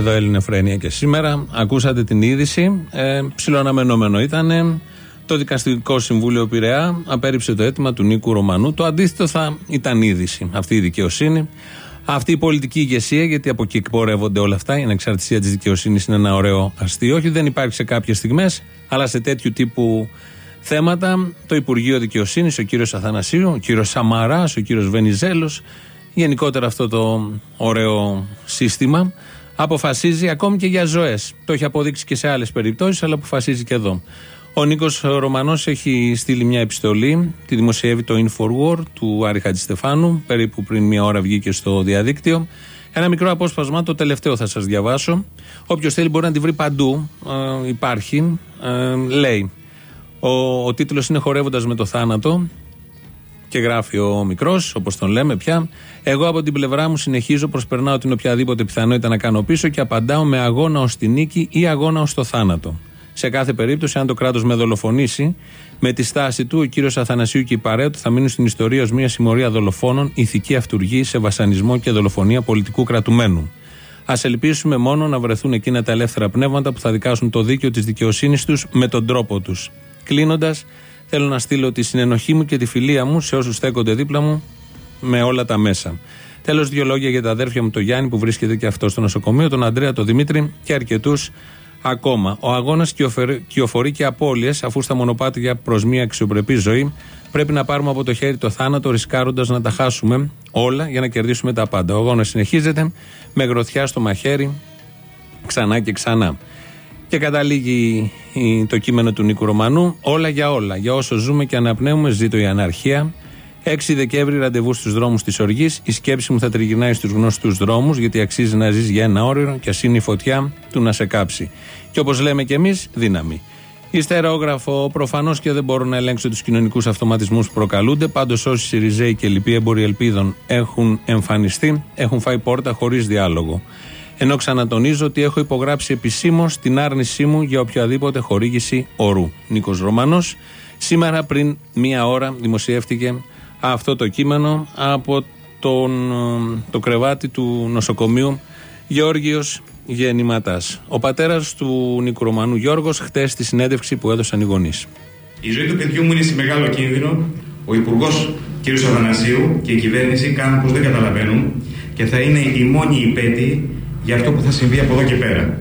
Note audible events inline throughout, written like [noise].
Εδώ Έλληνε Φρένια και σήμερα. Ακούσατε την είδηση. Ε, ψιλοαναμενόμενο ήταν. Το Δικαστικό Συμβούλιο Πειραιά απέρριψε το αίτημα του Νίκου Ρωμανού. Το αντίθετο θα ήταν είδηση. Αυτή η δικαιοσύνη. Αυτή η πολιτική ηγεσία, γιατί από εκεί εκπορεύονται όλα αυτά. Η ανεξαρτησία της δικαιοσύνης είναι ένα ωραίο αστείο. Όχι, δεν υπάρχει σε κάποιες στιγμές, αλλά σε τέτοιου τύπου θέματα. Το Υπουργείο Δικαιοσύνης, ο κύριος Αθανασίου, ο κύριος Σαμαράς, ο κύριος Βενιζέλος, γενικότερα αυτό το ωραίο σύστημα, αποφασίζει ακόμη και για ζωές. Το έχει αποδείξει και σε άλλες περιπτώσεις, αλλά αποφασίζει και εδώ. Ο Νίκος Ρωμανός έχει στείλει μια επιστολή, τη δημοσιεύει το Inforwar του Άρη Χατζηστεφάνου, περίπου πριν μια ώρα βγήκε στο διαδίκτυο. Ένα μικρό απόσπασμα, το τελευταίο θα σας διαβάσω. Όποιος θέλει μπορεί να τη βρει παντού. Ε, υπάρχει. Ε, λέει. Ο, ο τίτλος είναι Χορεύοντας με το θάνατο. Και γράφει ο μικρός, όπως τον λέμε πια. Εγώ από την πλευρά μου συνεχίζω, προσπερνάω την οποιαδήποτε πιθανότητα να κάνω πίσω και απαντάω με αγώνα ως τη νίκη ή αγώνα ως το θάνατο. Σε κάθε περίπτωση, αν το κράτος με δολοφονήσει, με τη στάση του, ο κύριος Αθανασίου και η παρέα του θα μείνουν στην ιστορία ως μια συμμορία δολοφόνων, ηθική αυτούργή σε βασανισμό και δολοφονία πολιτικού κρατουμένου. Α ελπίσουμε μόνο να βρεθούν εκείνα τα ελεύθερα πνεύματα που θα δικάσουν το δίκαιο της δικαιοσύνης τους με τον τρόπο τους. Κλείνοντας, θέλω να στείλω τη συνενοχή μου και τη φιλία μου σε όσους στέκονται δίπλα μου με όλα τα μέσα. Τέλος, δύο λόγια για τα αδέρφια μου, τον Γιάννη που βρίσκεται και αυτός στο νοσοκομείο, τον Αντρέα, τον Δημήτρη και αρκετούς ακόμα. Ο αγώνας κυοφορεί και απώλειες, αφού στα μονοπάτια προς μια αξιοπρεπή ζωή πρέπει να πάρουμε από το χέρι το θάνατο, ρισκάροντας να τα χάσουμε όλα για να κερδίσουμε τα πάντα. Ο αγώνας συνεχίζεται με γροθιά στο μαχαίρι, ξανά και ξανά. Και καταλήγει το κείμενο του Νίκου Ρωμανού. Όλα για όλα. Για όσο ζούμε και αναπνέουμε, ζήτω η αναρχία. 6 Δεκέμβρη ραντεβού στους δρόμους της Οργής. Η σκέψη μου θα τριγυρνάει στους γνωστούς δρόμους, γιατί αξίζει να ζεις για ένα όριο και ας είναι η φωτιά του να σε κάψει. Και όπως λέμε κι εμείς, δύναμη. Ιστερόγραφο, προφανώς και δεν μπορώ να ελέγξω τους κοινωνικούς αυτοματισμούς που προκαλούνται. Πάντως, όσοι Σιριζέοι και λοιποί έμποροι ελπίδων έχουν εμφανιστεί, έχουν φάει πόρτα χωρίς διάλογο. Ενώ ξανατονίζω ότι έχω υπογράψει επισήμως την άρνησή μου για οποιαδήποτε χορήγηση ορού. Νίκος Ρωμανός. Σήμερα πριν μία ώρα δημοσιεύτηκε αυτό το κείμενο από τον, το κρεβάτι του νοσοκομείου Γεώργιος Γεννηματάς. Ο πατέρας του Νίκου Ρωμανού Γιώργος χτες στη συνέντευξη που έδωσαν οι γονείς. Η ζωή του παιδιού μου είναι σε μεγάλο κίνδυνο. Ο Υπουργός κ. Αθανασίου και η κυβέρνηση κάνουν πως δεν καταλαβαίνουν και θα είναι η μόνη υπέτη για αυτό που θα συμβεί από εδώ και πέρα.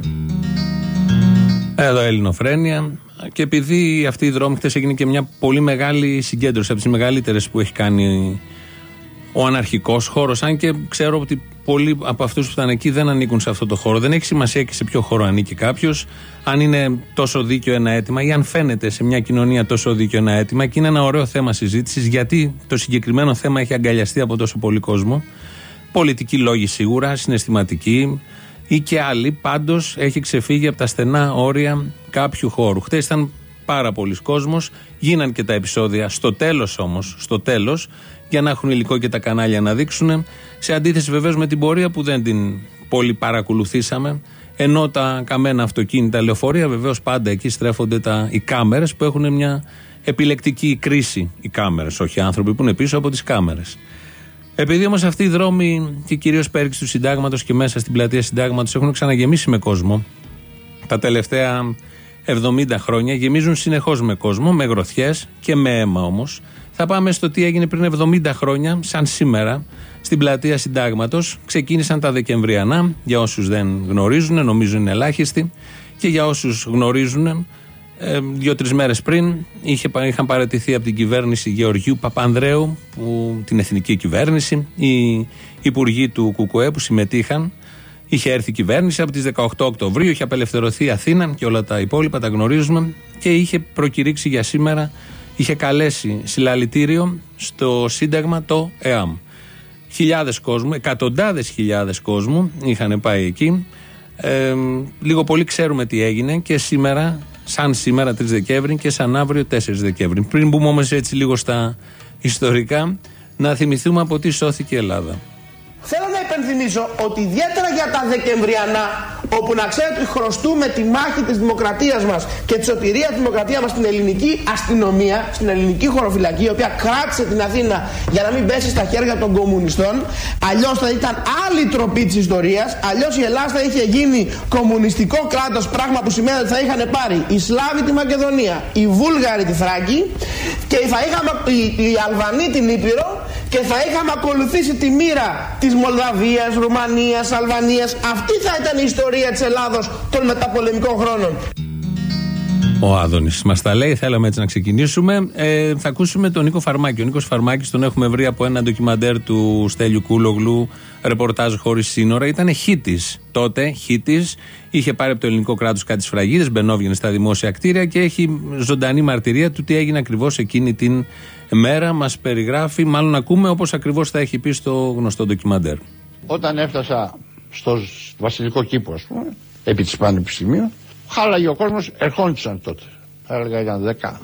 Εδώ Ελληνοφρένια. Και επειδή αυτή η δρόμη χθες έγινε και μια πολύ μεγάλη συγκέντρωση από τις μεγαλύτερες που έχει κάνει ο αναρχικός χώρος. Αν και ξέρω ότι πολλοί από αυτούς που ήταν εκεί δεν ανήκουν σε αυτό το χώρο. Δεν έχει σημασία και σε ποιο χώρο ανήκει κάποιος. Αν είναι τόσο δίκαιο ένα αίτημα ή αν φαίνεται σε μια κοινωνία τόσο δίκαιο ένα αίτημα. Και είναι ένα ωραίο θέμα συζήτησης γιατί το συγκεκριμένο θέμα έχει αγκαλιαστεί από τόσο πολύ κόσμο. Πολιτικοί λόγοι σίγουρα, συναισθηματικοί ή και άλλοι. Πάντως έχει ξεφύγει από τα στενά όρια κάποιου χώρου. Χθε ήταν πάρα πολλοί κόσμος. Γίναν και τα επεισόδια στο τέλος όμως, στο τέλος, για να έχουν υλικό και τα κανάλια να δείξουν. Σε αντίθεση βεβαίως με την πορεία που δεν την πολύ παρακολουθήσαμε. Ενώ τα καμένα αυτοκίνητα, λεωφορεία, βεβαίως πάντα εκεί στρέφονται τα, οι κάμερες που έχουν μια επιλεκτική κρίση. Οι κάμερες, όχι οι άνθρωποι που είναι πίσω από τις κάμερες. Επειδή όμως αυτοί οι δρόμοι και κυρίως πέριξ του συντάγματος και μέσα στην πλατεία συντάγματος έχουν ξαναγεμίσει με κόσμο τα τελευταία 70 χρόνια, γεμίζουν συνεχώς με κόσμο, με γροθιές και με αίμα όμως. Θα πάμε στο τι έγινε πριν 70 χρόνια, σαν σήμερα, στην πλατεία Συντάγματος. Ξεκίνησαν τα Δεκεμβριανά, για όσους δεν γνωρίζουν, νομίζω είναι ελάχιστοι, και για όσους γνωρίζουν, ε, Δύο-τρεις μέρες πριν είχε, είχαν παρατηθεί από την κυβέρνηση Γεωργίου Παπανδρέου, που, την εθνική κυβέρνηση, οι υπουργοί του ΚΚΕ που συμμετείχαν. Είχε έρθει η κυβέρνηση από τις 18 Οκτωβρίου, είχε απελευθερωθεί η Αθήνα και όλα τα υπόλοιπα τα γνωρίζουμε και είχε προκηρύξει για σήμερα, είχε καλέσει συλλαλητήριο στο Σύνταγμα το ΕΑΜ. Χιλιάδες κόσμου, εκατοντάδες χιλιάδες κόσμου είχαν πάει εκεί. Ε, λίγο πολύ ξέρουμε τι έγινε και σήμερα σαν σήμερα 3 Δεκέμβρη και σαν αύριο 4 Δεκέμβρη. Πριν μπούμε όμως έτσι λίγο στα ιστορικά, να θυμηθούμε από τι σώθηκε η Ελλάδα. Θέλω να υπενθυμίσω ότι ιδιαίτερα για τα Δεκεμβριανά όπου να ξέρετε ότι χρωστούμε τη μάχη της δημοκρατίας μας και τη σωτηρία της δημοκρατίας μας στην ελληνική αστυνομία, στην ελληνική χωροφυλακή, η οποία κράτησε την Αθήνα για να μην πέσει στα χέρια των κομμουνιστών. Αλλιώς θα ήταν άλλη τροπή της ιστορίας, αλλιώς η Ελλάδα θα είχε γίνει κομμουνιστικό κράτος, πράγμα που σημαίνει ότι θα είχαν πάρει οι Σλάβοι τη Μακεδονία, οι Βούλγαροι τη Θράκη και θα είχαμε οι, οι Αλβανοί την Ήπειρο και θα είχαμε ακολουθήσει τη μοίρα της Μολδαβίας, Ρουμανίας, Αλβανίας. Αυτή θα ήταν η ιστορία της Ελλάδος των μεταπολεμικών χρόνων. Ο Άδωνης μας τα λέει, θέλαμε έτσι να ξεκινήσουμε. Ε, θα ακούσουμε τον Νίκο Φαρμάκη. Ο Νίκος Φαρμάκης τον έχουμε βρει από ένα ντοκιμαντέρ του Στέλιου Κούλογλου, ρεπορτάζ χωρίς σύνορα. Ήταν χήτη τότε, χήτη. Είχε πάρει από το ελληνικό κράτος κάτι σφραγίδες, μπαινόβγαινε στα δημόσια κτίρια και έχει ζωντανή μαρτυρία του τι έγινε ακριβώς εκείνη την μέρα. Μας περιγράφει, μάλλον ακούμε όπως ακριβώς θα έχει πει στο γνωστό ντοκιμαντέρ. Όταν έφτασα στο βασιλικό κήπο, ας πούμε, επί της Πανεπιστημίου, χάλαγε ο κόσμος, ερχόντουσαν τότε. Θα έλεγα ήταν δέκα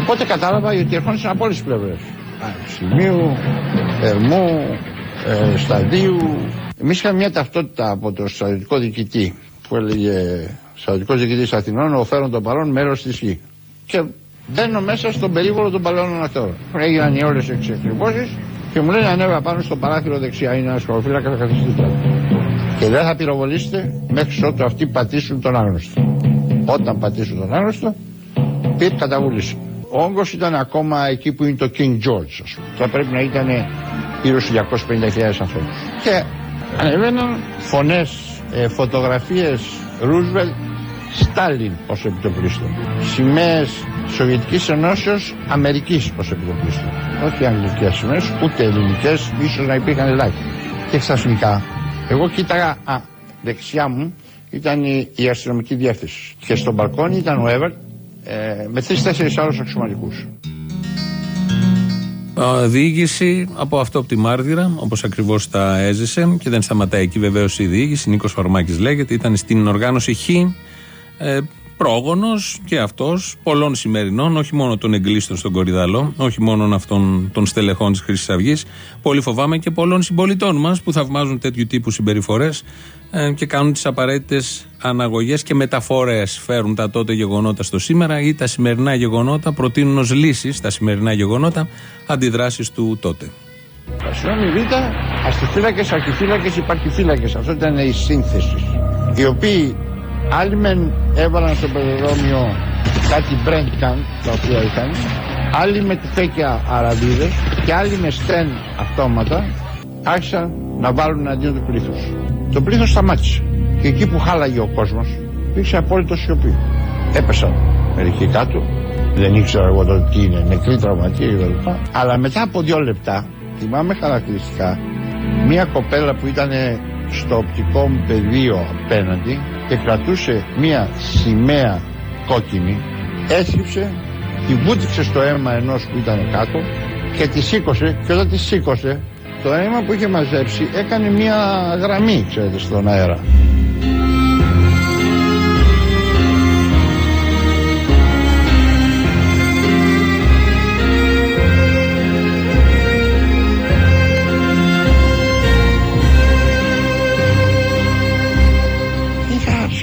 Οπότε κατάλαβα ότι ερχόντουσαν από όλες τις πλευρές. Πανεπιστημίου, Ερμού, ε, Σταδίου. Εμείς είχαμε μια ταυτότητα από το στρατιωτικό διοικητή που έλεγε Στρατιωτικός διοικητής Αθηνών, ο φέρον των παρών μέρος της γη. Και μπαίνω μέσα στον περίβολο των παλαιών ακτόρων. Έγιναν οι όλες οι εξεκριβώσει και μου λένε ανέβα πάνω στο παράθυρο δεξιά. Είναι ένας σχολοφύλακα, θα καθίσετε Και δεν θα πυροβολήσετε μέχρι ότου αυτοί πατήσουν τον άγνωστο. Όταν πατήσουν τον άγνωστο, πήρε καταβούληση. Ο όγκος ήταν ακόμα εκεί που είναι το King George, ας πούμε. Θα πρέπει να ήταν γύρω στους 250.000 ανθρώπους. Και ανεβαίναν φωνές, ε, φωτογραφίες Ρούσβελτ Στάλιν ως επιτοπλίστων. Σημαίες Σοβιετικής Ενώσεως Αμερικής ως επιτοπλίστων. Όχι αγγλικές σημαίες, ούτε ελληνικές, ίσως να υπήρχαν ελάχιστα. Και ξαφνικά, εγώ κοίταγα, α, δεξιά μου ήταν η, η αστυνομική διεύθυνση. Και στο μπαλκόνι ήταν ο Εύερτ ε, με τρει-τέσσερι άλλους αξιωματικούς. Διοίκηση από αυτό από τη Μάρτυρα, όπως ακριβώς τα έζησε και δεν σταματάει εκεί βεβαίως η διοίκηση. Νίκος Φαρμάκη λέγεται, ήταν στην οργάνωση Χ ε, πρόγονος και αυτός πολλών σημερινών, όχι μόνο των εγκλήστων στον Κορυδαλό, όχι μόνο αυτών των στελεχών της Χρυσής Αυγής, πολύ φοβάμαι και πολλών συμπολιτών μας που θαυμάζουν τέτοιου τύπου συμπεριφορές ε, και κάνουν τις απαραίτητες αναγωγές και μεταφορές. Φέρουν τα τότε γεγονότα στο σήμερα ή τα σημερινά γεγονότα, προτείνουν ως λύσεις στα σημερινά γεγονότα αντιδράσεις του τότε. Συγγνώμη, Β, αστιφύλακες, αρχιφύλακες, υπαρχιφύλακες. Αυτό ήταν η σύνθεση. Οι οποίοι Άλλοι μεν έβαλαν στο πεζοδρόμιο κάτι brand can τα οποία είχαν. Άλλοι με τυφέκια αραβίδες και άλλοι με στέν αυτόματα άρχισαν να βάλουν αντίον του πλήθους. Το πλήθος σταμάτησε. Και εκεί που χάλαγε ο κόσμος υπήρξε απόλυτο σιωπή. Έπεσαν μερικοί κάτω. Δεν ήξερα εγώ το τι είναι, νεκροί τραυματίε κλπ. Αλλά μετά από δύο λεπτά, θυμάμαι χαρακτηριστικά, μια κοπέλα που ήταν στο οπτικό μου πεδίο απέναντι και κρατούσε μία σημαία κόκκινη έσκυψε, τη βούτυξε στο αίμα ενός που ήταν κάτω και τη σήκωσε και όταν τη σήκωσε το αίμα που είχε μαζέψει έκανε μία γραμμή ξέρετε στον αέρα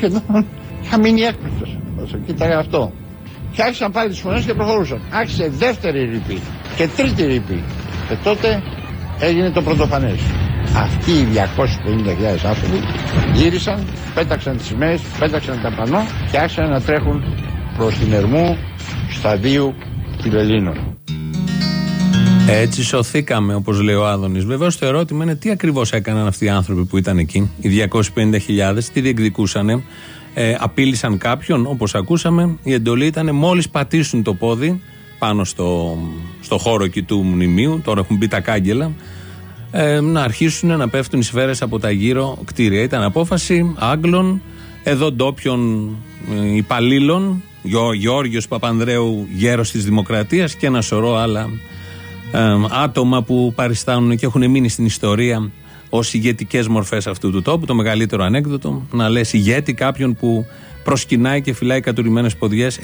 σχεδόν είχα μείνει έκπληκτος όσο κοίταγα αυτό. Και άρχισαν πάλι τις φωνές και προχωρούσαν. Άρχισε δεύτερη ρηπή και τρίτη ρηπή. Και τότε έγινε το πρωτοφανές. Αυτοί οι 250.000 άνθρωποι γύρισαν, πέταξαν τις σημαίες, πέταξαν τα πανό και άρχισαν να τρέχουν προς την Ερμού σταδίου Φιλελλήνων. Έτσι σωθήκαμε, όπως λέει ο Άδωνης. Βεβαίως το ερώτημα είναι τι ακριβώς έκαναν αυτοί οι άνθρωποι που ήταν εκεί, οι 250.000, τι διεκδικούσαν, ε, απείλησαν κάποιον, όπως ακούσαμε. Η εντολή ήταν μόλις πατήσουν το πόδι πάνω στο, στο χώρο εκεί του μνημείου, τώρα έχουν μπει τα κάγκελα, ε, να αρχίσουν να πέφτουν οι σφαίρες από τα γύρω κτίρια. Ήταν απόφαση Άγγλων, εδώ ντόπιων ε, υπαλλήλων, Γιώργος Παπανδρέου, γέρος της Δημοκρατίας και ένα σωρό άλλα άτομα που παριστάνουν και έχουν μείνει στην ιστορία ως ηγετικές μορφές αυτού του τόπου. Το μεγαλύτερο ανέκδοτο, να λες ηγέτη κάποιον που προσκυνάει και φυλάει κατουρημένες ποδιές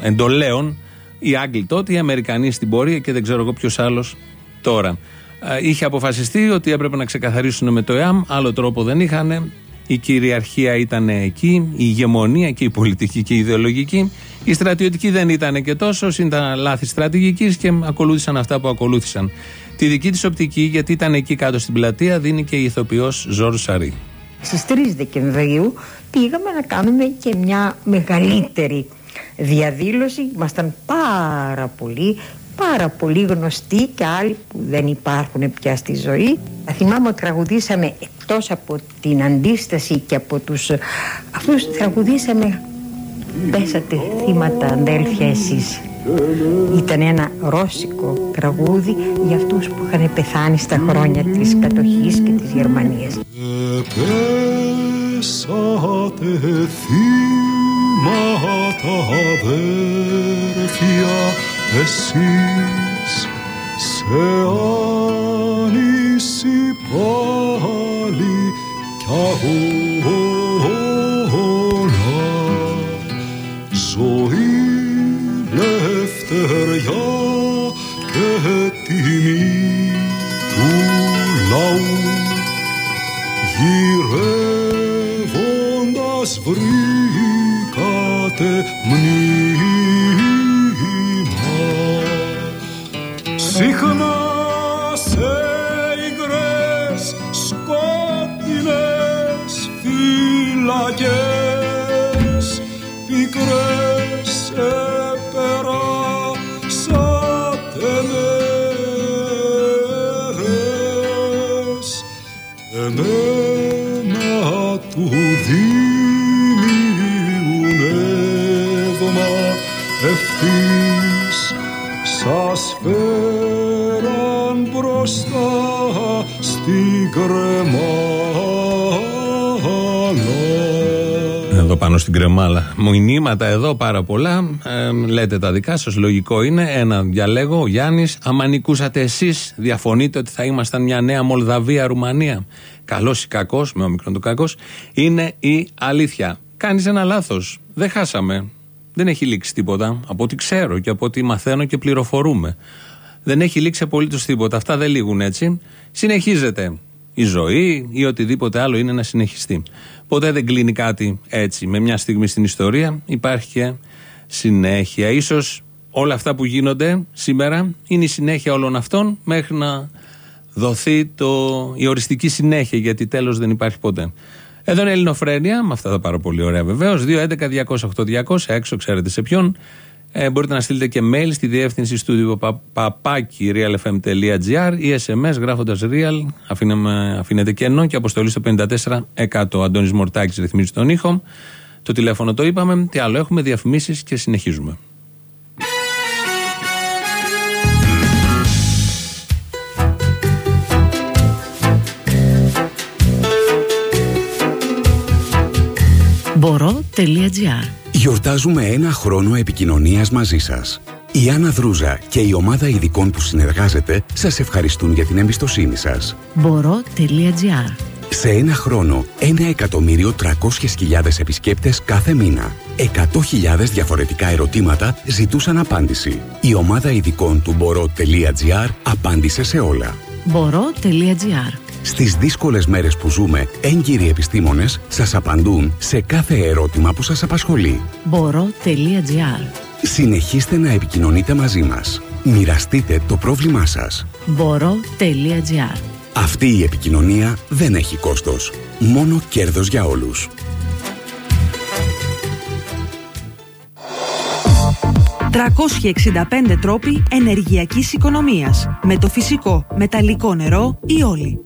εντολέων. Οι Άγγλοι τότε, οι Αμερικανοί στην πορεία και δεν ξέρω εγώ ποιος άλλος τώρα. Ε, είχε αποφασιστεί ότι έπρεπε να ξεκαθαρίσουν με το ΕΑΜ, άλλο τρόπο δεν είχαν. Η κυριαρχία ήταν εκεί, η ηγεμονία και η πολιτική και η ιδεολογική. Η στρατιωτική δεν ήταν και τόσο, ήταν λάθη στρατηγικής και ακολούθησαν αυτά που ακολούθησαν. Τη δική της οπτική, γιατί ήταν εκεί κάτω στην πλατεία, δίνει και η ηθοποιός Ζόρ Σαρή. Στις 3 Δεκεμβρίου πήγαμε να κάνουμε και μια μεγαλύτερη διαδήλωση. Ήμασταν πάρα πολλοί, πάρα πολύ γνωστοί και άλλοι που δεν υπάρχουν πια στη ζωή. Θυμάμαι ότι τραγουδήσαμε εκτός από την αντίσταση και από τους αυτούς τραγουδήσαμε πέσατε θύματα αδέλφια εσείς ήταν ένα ρώσικο τραγούδι για αυτούς που είχαν πεθάνει στα χρόνια της κατοχής και της Γερμανίας Πέσατε θύματα αδέρφια εσείς σε άνηση πάλι κι αγώνα πάνω στην κρεμάλα. Μηνύματα εδώ πάρα πολλά. Ε, λέτε τα δικά σας. Λογικό είναι. Ένα διαλέγω. Ο Γιάννης. Άμα νικούσατε εσείς, διαφωνείτε ότι θα ήμασταν μια νέα Μολδαβία-Ρουμανία. Καλός ή κακός, με όμικρον το κακός, είναι η αλήθεια. Κάνεις ένα λάθος. Δεν χάσαμε. Δεν έχει λήξει τίποτα. Από ό,τι ξέρω και από ό,τι μαθαίνω και πληροφορούμε. Δεν έχει λήξει απολύτως τίποτα. Αυτά δεν λήγουν έτσι. Συνεχίζεται η ζωή ή οτιδήποτε άλλο είναι να συνεχιστεί. Ποτέ δεν κλείνει κάτι έτσι. Με μια στιγμή στην ιστορία υπάρχει και συνέχεια. Ίσως όλα αυτά που γίνονται σήμερα είναι η συνέχεια όλων αυτών μέχρι να δοθεί το, η οριστική συνέχεια γιατί τέλος δεν υπάρχει ποτέ. Εδώ είναι η Ελληνοφρένεια, με αυτά τα πάρα πολύ ωραία βεβαίως. 2.11.208.200, έξω ξέρετε σε ποιον. Ε, μπορείτε να στείλετε και mail στη διεύθυνση στούντιο παπάκι realfm.gr ή SMS γράφοντας real, αφήνουμε, αφήνετε κενό και αποστολή στο 54%. Αντώνης Μορτάκης ρυθμίζει τον ήχο. Το τηλέφωνο το είπαμε. Τι άλλο έχουμε, διαφημίσεις και συνεχίζουμε. Μπορώ.gr Γιορτάζουμε ένα χρόνο επικοινωνίας μαζί σας. Η Άννα Δρούζα και η ομάδα ειδικών που συνεργάζεται σας ευχαριστούν για την εμπιστοσύνη σας. Μπορώ.gr Σε ένα χρόνο, 1.300.000 επισκέπτες κάθε μήνα. 100.000 διαφορετικά ερωτήματα ζητούσαν απάντηση. Η ομάδα ειδικών του Μπορώ.gr απάντησε σε όλα. Μπορώ.gr Στις δύσκολες μέρες που ζούμε, έγκυροι επιστήμονες σας απαντούν σε κάθε ερώτημα που σας απασχολεί. Μπορώ.gr Συνεχίστε να επικοινωνείτε μαζί μας. Μοιραστείτε το πρόβλημά σας. Μπορώ.gr Αυτή η επικοινωνία δεν έχει κόστος. Μόνο κέρδος για όλους. «365 τρόποι ενεργειακής οικονομίας» με το φυσικό, μεταλλικό νερό ή όλοι.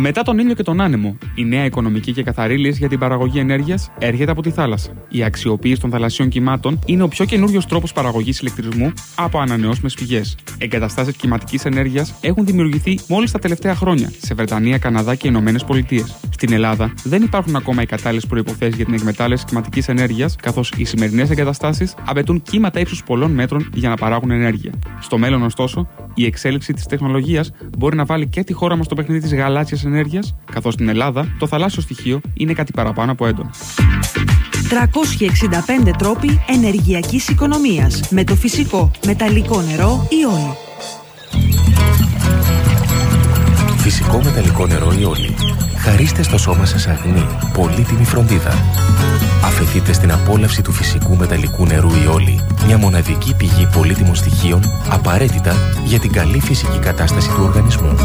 Μετά τον ήλιο και τον άνεμο, η νέα οικονομική και καθαρή λύση για την παραγωγή ενέργειας έρχεται από τη θάλασσα. Η αξιοποίηση των θαλασσίων κυμάτων είναι ο πιο καινούριος τρόπος παραγωγής ηλεκτρισμού από ανανεώσιμες πηγές. Εγκαταστάσεις κυματική ενέργειας έχουν δημιουργηθεί μόλις τα τελευταία χρόνια σε Βρετανία, Καναδά και Ηνωμένες Πολιτείες. Στην Ελλάδα δεν υπάρχουν ακόμα οι κατάλληλες προποθέσει για την εκμετάλλευση κυματική ενέργειας, καθώς οι σημερινές εγκαταστάσεις απαιτούν κύματα ύψους πολλών μέτρων για να παράγουν ενέργεια. Στο μέλλον, ωστόσο, η εξέλιξη της τεχνολογίας μπορεί να βάλει και τη χώρα μας στο παιχνίδι της γαλάζια ενέργειας, καθώς στην Ελλάδα το θαλάσσιο στοιχείο είναι κάτι παραπάνω από έντονο. 365 τρόποι ενεργειακής οικονομίας με το φυσικό, μεταλλικό νερό ή όλοι. Φυσικό μεταλλικό νερό Ιόλι. Χαρίστε στο σώμα σας αγνή, πολύτιμη φροντίδα. Αφαιθείτε στην απόλαυση του φυσικού μεταλλικού νερού Ιόλι, μια μοναδική πηγή πολύτιμων στοιχείων απαραίτητα για την καλή φυσική κατάσταση του οργανισμού.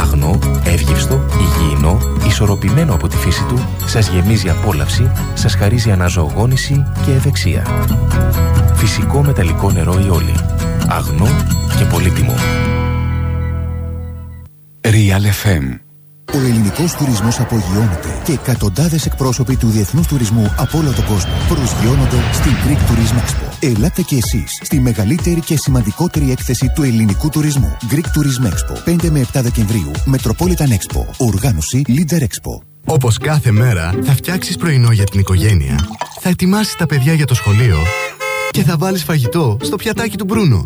Αγνό, εύγευστο, υγιεινό, ισορροπημένο από τη φύση του, σας γεμίζει απόλαυση, σας χαρίζει αναζωογόνηση και ευεξία. Φυσικό μεταλλικό νερό Ιόλι. Αγνό και πολύτιμο. Real FM. Ο ελληνικός τουρισμός απογειώνεται και εκατοντάδες εκπρόσωποι του διεθνούς τουρισμού από όλο τον κόσμο προσγειώνονται στην Greek Tourism Expo. Ελάτε και εσείς στη μεγαλύτερη και σημαντικότερη έκθεση του ελληνικού τουρισμού. Greek Tourism Expo 5 με 7 Δεκεμβρίου. Metropolitan Expo. Οργάνωση Leader Expo. Όπως κάθε μέρα θα φτιάξεις πρωινό για την οικογένεια. Θα ετοιμάσεις τα παιδιά για το σχολείο. Και θα βάλεις φαγητό στο πιατάκι του Μπρούνο.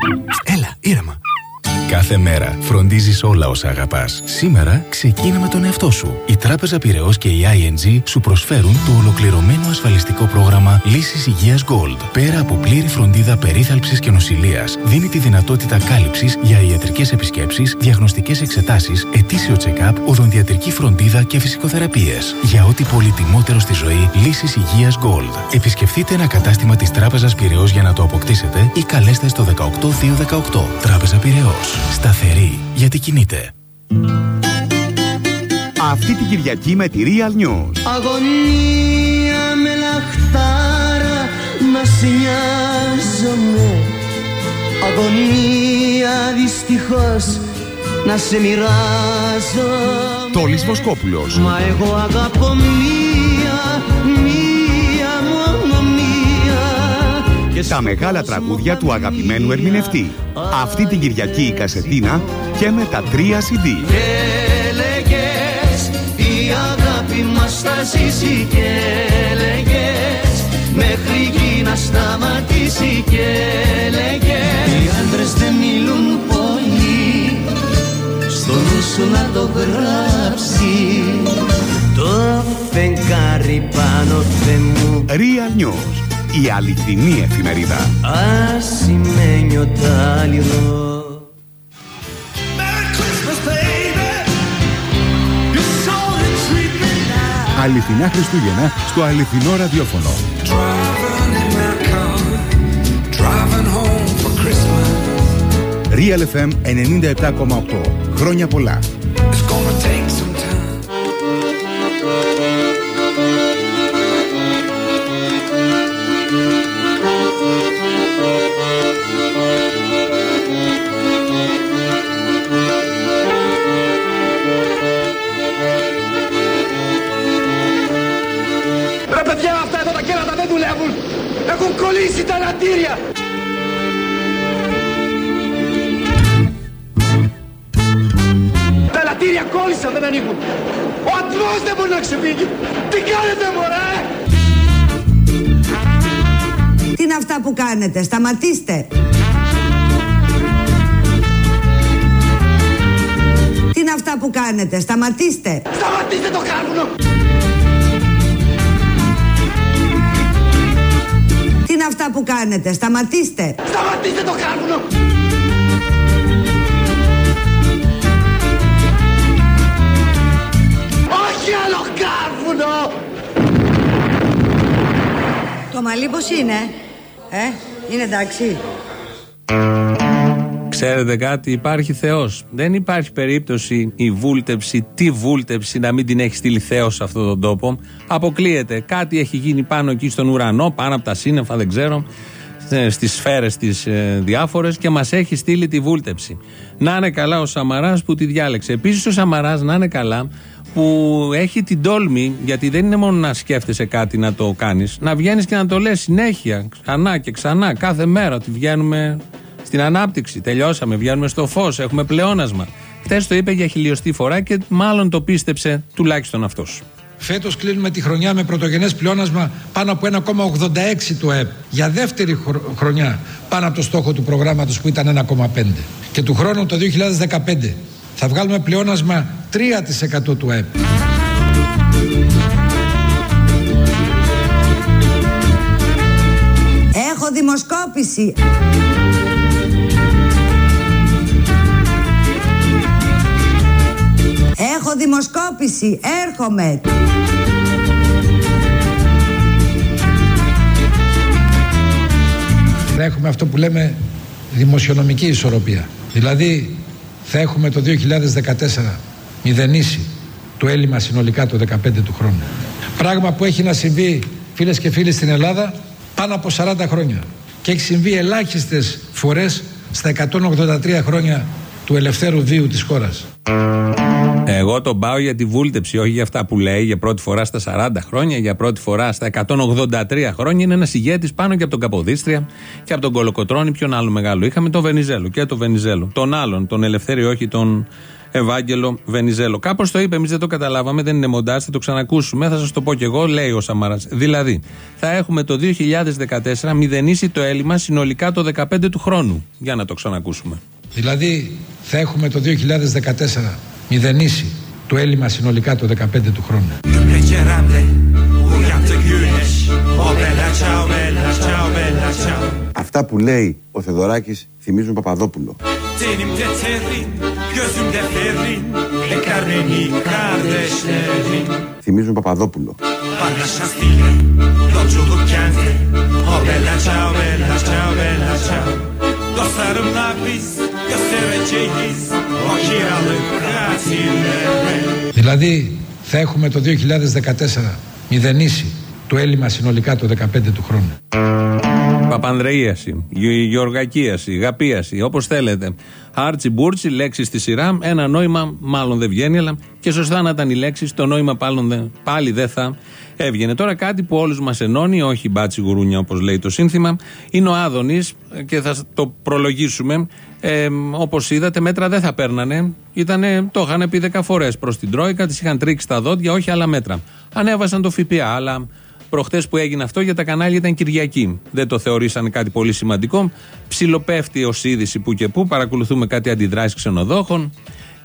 Έλα, ήρεμα. Κάθε μέρα φροντίζεις όλα όσα αγαπάς. Σήμερα ξεκίνα με τον εαυτό σου. Η Τράπεζα Πυραιός και η ING σου προσφέρουν το ολοκληρωμένο ασφαλιστικό πρόγραμμα Λύσης Υγείας Gold. Πέρα από πλήρη φροντίδα περίθαλψης και νοσηλείας, δίνει τη δυνατότητα κάλυψης για ιατρικές επισκέψεις, διαγνωστικές εξετάσεις, ετήσιο check-up, οδοντιατρική φροντίδα και φυσικοθεραπείες. Για ό,τι πολυτιμότερο στη ζωή, Λύσης Υγείας Gold. Επισκεφτείτε ένα κατάστημα της Τράπεζας Πυραιός για να το αποκτήσετε ή καλέστε στο 18218. Τράπεζα Πυραιός. Σταθερή γιατί κινείται. Αυτή την Κυριακή με τη Real News. Αγωνία με λαχτάρα να σε νοιάζομαι Αγωνία δυστυχώς να σε μοιράζω Τόλης Βοσκόπουλος. Μα εγώ αγαπώ μία, μία Τα μεγάλα τραγούδια του αγαπημένου ερμηνευτή. Αυτή την Κυριακή η Κασετίνα και με τα τρία CD. Και έλεγες η αγάπη μας θα ζήσει και έλεγες μέχρι εκεί να σταματήσει και έλεγες Οι άντρες δεν μιλούν πολύ στο νου σου να το γράψει το φεγγάρι πάνω Θεέ μου Real News. Η αληθινή εφημερίδα. ασημένιο τάλιρο Αληθινά Χριστούγεννα στο αληθινό ραδιόφωνο. Real FM 97,8. Χρόνια πολλά. Έχουν κολλήσει τα λατήρια Τα λατήρια κόλλησαν δεν ανοίγουν Ο ατμός δεν μπορεί να ξεφύγει Τι κάνετε μωρέ; Τι είναι αυτά που κάνετε, σταματήστε. Τι είναι αυτά που κάνετε, σταματήστε. Σταματήστε το κάρβουνο που κάνετε, σταματήστε. Σταματήστε το κάρβουνο Όχι άλλο κάρβουνο Το μαλλί πώς είναι, ε, είναι εντάξει. Ξέρετε κάτι, υπάρχει Θεός. Δεν υπάρχει περίπτωση η βούλτεψη, τη βούλτεψη να μην την έχει στείλει Θεός σε αυτόν τον τόπο. Αποκλείεται. Κάτι έχει γίνει πάνω εκεί στον ουρανό, πάνω από τα σύννεφα, δεν ξέρω, στις σφαίρες τις διάφορες και μας έχει στείλει τη βούλτεψη. Να είναι καλά ο Σαμαράς που τη διάλεξε. Επίσης ο Σαμαράς να είναι καλά που έχει την τόλμη, γιατί δεν είναι μόνο να σκέφτεσαι κάτι να το κάνεις, να βγαίνεις και να το λες συνέχεια, ξανά και ξανά, κάθε μέρα ότι βγαίνουμε στην ανάπτυξη. Τελειώσαμε, βγαίνουμε στο φως, έχουμε πλεόνασμα. Χθε το είπε για χιλιοστή φορά και μάλλον το πίστεψε τουλάχιστον αυτός. Φέτος κλείνουμε τη χρονιά με πρωτογενές πλεόνασμα πάνω από 1,86 του ΕΠ. Για δεύτερη χρο- χρονιά πάνω από το στόχο του προγράμματος που ήταν 1,5. Και του χρόνου το 2015 θα βγάλουμε πλεόνασμα 3% του ΕΠ. Έχω δημοσκόπηση. Έχω δημοσκόπηση, έρχομαι. Θα έχουμε αυτό που λέμε δημοσιονομική ισορροπία. Δηλαδή θα έχουμε το 2014 μηδενίσει το έλλειμμα συνολικά το 15 του χρόνου. Πράγμα που έχει να συμβεί φίλες και φίλοι στην Ελλάδα πάνω από 40 χρόνια και έχει συμβεί ελάχιστες φορές στα 183 χρόνια του ελευθέρου βίου της χώρας. Εγώ τον πάω για τη βούλτεψη, όχι για αυτά που λέει για πρώτη φορά στα 40 χρόνια, για πρώτη φορά στα 183 χρόνια. Είναι ένας ηγέτης πάνω και από τον Καποδίστρια και από τον Κολοκοτρόνη. Ποιον άλλο μεγάλο είχαμε, τον Βενιζέλο και τον Βενιζέλο. Τον άλλον, τον Ελευθέριο, όχι τον Ευάγγελο Βενιζέλο. Κάπως το είπε, εμείς δεν το καταλάβαμε, δεν είναι μοντάζ, θα το ξανακούσουμε. Θα σας το πω κι εγώ, λέει ο Σαμαράς. Δηλαδή, θα έχουμε το 2014 μηδενίσει το έλλειμμα συνολικά το 15 του χρόνου. Για να το ξανακούσουμε. Δηλαδή θα έχουμε το 2014 μηδενίσει το έλλειμμα συνολικά το 15 του χρόνου. Αυτά που λέει ο Θεδωράκης θυμίζουν Παπαδόπουλο. Θυμίζουν Παπαδόπουλο. Dostlarımla biz göstereceğiz o kiralık katilleri. Δηλαδή θα έχουμε το 2014 μηδενίσει το έλλειμμα συνολικά το 15 του χρόνου. Παπανδρεΐαση, Γεωργακίαση, Γαπίαση, όπως θέλετε. Άρτσι μπούρτσι, λέξεις στη σειρά. Ένα νόημα μάλλον δεν βγαίνει, αλλά και σωστά να ήταν οι λέξεις, το νόημα πάλι δεν θα έβγαινε. Τώρα κάτι που όλους μας ενώνει, όχι μπάτσι γουρούνια όπως λέει το σύνθημα, είναι ο Άδωνης και θα το προλογίσουμε. Ε, όπως είδατε, μέτρα δεν θα παίρνανε. Ήτανε, το είχαν πει 10 φορές προς την Τρόικα, τις είχαν τρίξει τα δόντια, όχι άλλα μέτρα. Ανέβασαν το ΦΠΑ, αλλά προχτέ που έγινε αυτό για τα κανάλια ήταν Κυριακή. Δεν το θεωρήσαν κάτι πολύ σημαντικό. Ψιλοπέφτει ω είδηση που και που. Παρακολουθούμε κάτι αντιδράσεις ξενοδόχων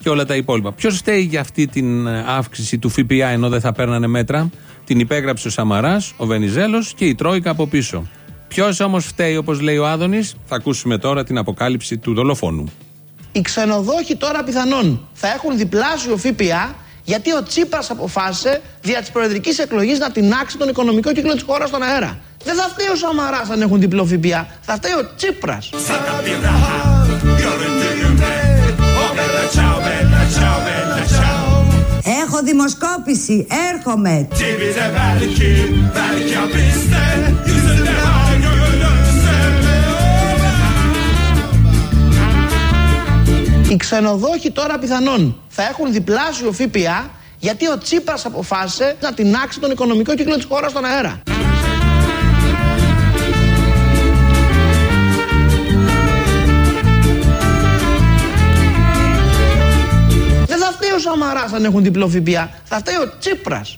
και όλα τα υπόλοιπα. Ποιος φταίει για αυτή την αύξηση του ΦΠΑ ενώ δεν θα παίρνανε μέτρα; Την υπέγραψε ο Σαμαράς, ο Βενιζέλος και η Τρόικα από πίσω. Ποιος όμως φταίει, όπως λέει ο Άδωνης, θα ακούσουμε τώρα την αποκάλυψη του δολοφόνου. Οι ξενοδόχοι τώρα πιθανόν θα έχουν διπλάσιο ΦΠΑ γιατί ο Τσίπρας αποφάσισε δια της προεδρικής εκλογής να τεινάξει τον οικονομικό κύκλο της χώρας στον αέρα. Δεν θα φταίει ο Σαμαράς αν έχουν διπλό ΦΠΑ, θα φταίει ο Τσίπρας. Έχω δημοσκόπηση, έρχομαι. Οι ξενοδόχοι τώρα πιθανόν θα έχουν διπλάσιο ΦΠΑ γιατί ο Τσίπρας αποφάσισε να τεινάξει τον οικονομικό κύκλο της χώρας στον αέρα. Δεν θα φταίει ο Σαμαράς αν έχουν διπλό ΦΠΑ, θα φταίει ο Τσίπρας.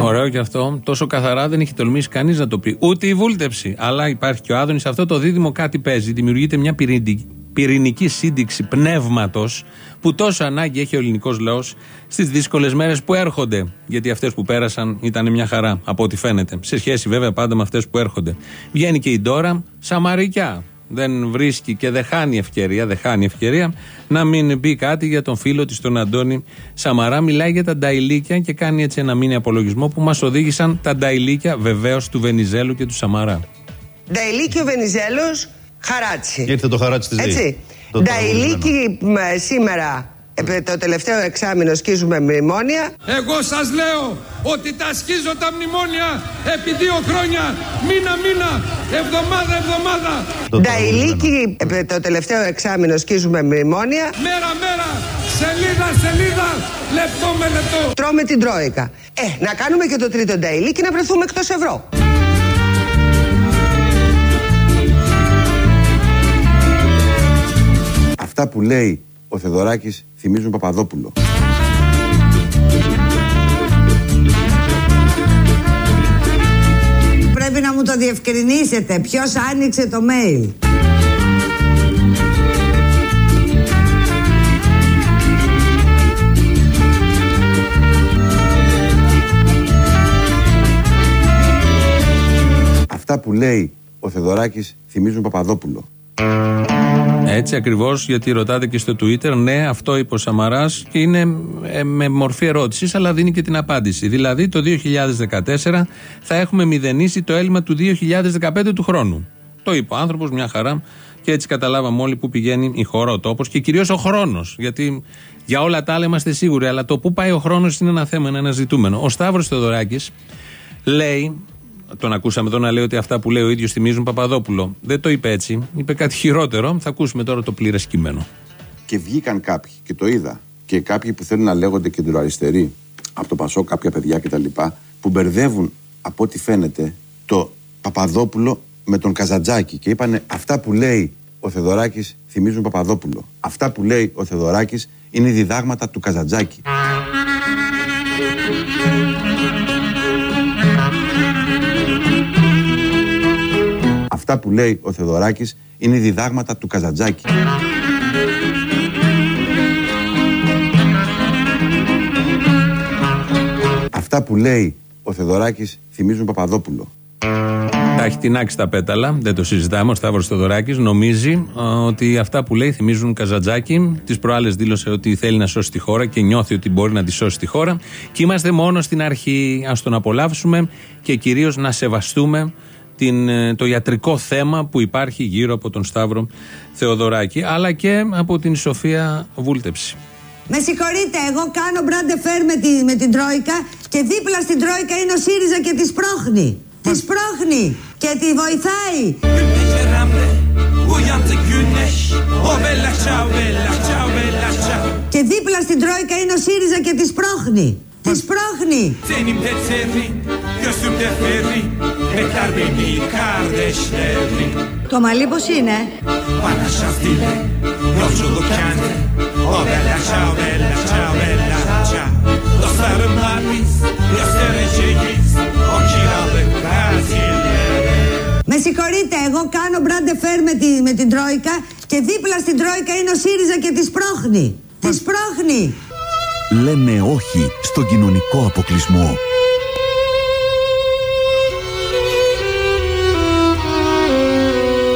Ωραίο και αυτό. Τόσο καθαρά δεν έχει τολμήσει κανείς να το πει. Ούτε η βούλτεψη. Αλλά υπάρχει και ο Άδωνης. Αυτό το δίδυμο κάτι παίζει. Δημιουργείται μια πυρηνική, πυρηνική σύνδεξη πνεύματος που τόσο ανάγκη έχει ο ελληνικός λαός στις δύσκολες μέρες που έρχονται. Γιατί αυτές που πέρασαν ήταν μια χαρά, από ό,τι φαίνεται. Σε σχέση βέβαια πάντα με αυτές που έρχονται. Βγαίνει και η Ντόρα Σαμαρικιά. Δεν βρίσκει και δεν χάνει ευκαιρία, δεν χάνει ευκαιρία να μην πει κάτι για τον φίλο της, τον Αντώνη Σαμαρά. Μιλάει για τα νταϊλίκια και κάνει έτσι ένα μήνυμα απολογισμό που μας οδήγησαν τα νταϊλίκια βεβαίως του Βενιζέλου και του Σαμαρά. Νταϊλίκιο Βενιζέλος Χαράτσι. Ήρθε το χαράτσι της Έτσι. Νταϊλίκι μ, σήμερα ε, το τελευταίο εξάμεινο σκίζουμε μνημόνια. Εγώ σας λέω ότι τα σκίζω τα μνημόνια επί δύο χρόνια, μήνα μήνα, εβδομάδα εβδομάδα. Νταϊλίκι ε, το τελευταίο εξάμεινο σκίζουμε μνημόνια. Μέρα μέρα, σελίδα σελίδα, λεπτό με λεπτό. Τρώμε την Τρόικα. Ε, να κάνουμε και το τρίτο Νταϊλίκι να βρεθούμε εκτός ευρώ. Αυτά που λέει ο Θεδωράκης θυμίζουν Παπαδόπουλο. Πρέπει να μου το διευκρινίσετε. Ποιος άνοιξε το mail; Αυτά που λέει ο Θεδωράκης θυμίζουν Παπαδόπουλο. Έτσι ακριβώς, γιατί ρωτάτε και στο Twitter, ναι, αυτό είπε ο Σαμαράς και είναι ε, με μορφή ερώτησης, αλλά δίνει και την απάντηση. Δηλαδή, το 2014 θα έχουμε μηδενίσει το έλλειμμα του 2015 του χρόνου. Το είπε ο άνθρωπος, μια χαρά. Και έτσι καταλάβαμε όλοι που πηγαίνει η χώρα, ο τόπος και κυρίως ο χρόνος. Γιατί για όλα τα άλλα είμαστε σίγουροι, αλλά το πού πάει ο χρόνος είναι ένα θέμα, είναι ένα ζητούμενο. Ο Σταύρος Θεοδωράκης λέει, τον ακούσαμε εδώ να λέει ότι αυτά που λέει ο ίδιος θυμίζουν Παπαδόπουλο. Δεν το είπε έτσι. Είπε κάτι χειρότερο. Θα ακούσουμε τώρα το πλήρες κείμενο. Και βγήκαν κάποιοι και το είδα. Και κάποιοι που θέλουν να λέγονται κεντροαριστεροί από το Πασό, κάποια παιδιά κτλ. που μπερδεύουν από ό,τι φαίνεται το Παπαδόπουλο με τον Καζαντζάκη και είπανε αυτά που λέει ο Θεδωράκη θυμίζουν Παπαδόπουλο. Αυτά που λέει ο Θεδωράκη είναι διδάγματα του Καζαντζάκη. Αυτά που λέει ο Θεδωράκης είναι διδάγματα του Καζαντζάκη. Αυτά που λέει ο Θεδωράκης θυμίζουν Παπαδόπουλο. Τα έχει τεινάξει τα πέταλα, δεν το συζητάμε. Ο Σταύρος Θεοδωράκης νομίζει α, ότι αυτά που λέει θυμίζουν Καζαντζάκη. Τις προάλλες δήλωσε ότι θέλει να σώσει τη χώρα και νιώθει ότι μπορεί να τη σώσει τη χώρα. Και είμαστε μόνο στην αρχή. Α τον απολαύσουμε και κυρίως να σεβαστούμε την, ε, το ιατρικό θέμα που υπάρχει γύρω από τον Σταύρο Θεοδωράκη, αλλά και από την Σοφία Βούλτεψη. Με συγχωρείτε, εγώ κάνω μπράντε φέρ με, τη, με την Τρόικα και δίπλα στην Τρόικα είναι ο ΣΥΡΙΖΑ και τη σπρώχνει. Τη σπρώχνει και τη βοηθάει. Και δίπλα στην Τρόικα είναι ο ΣΥΡΙΖΑ και τη σπρώχνει τη πρόχνη. Δεν είμαι τσέρι, ποιος κάρδε. Το μαλλί είναι; Πάνα σα τη λέ, ποιο σου το. Ο βέλα, ο βέλα, ο. Το. Ο με συγχωρείτε, εγώ κάνω μπραντε με, με την Τρόικα και δίπλα στην Τρόικα είναι ο ΣΥΡΙΖΑ και τη σπρώχνει. Τη σπρώχνει. Λέμε όχι στον κοινωνικό αποκλεισμό.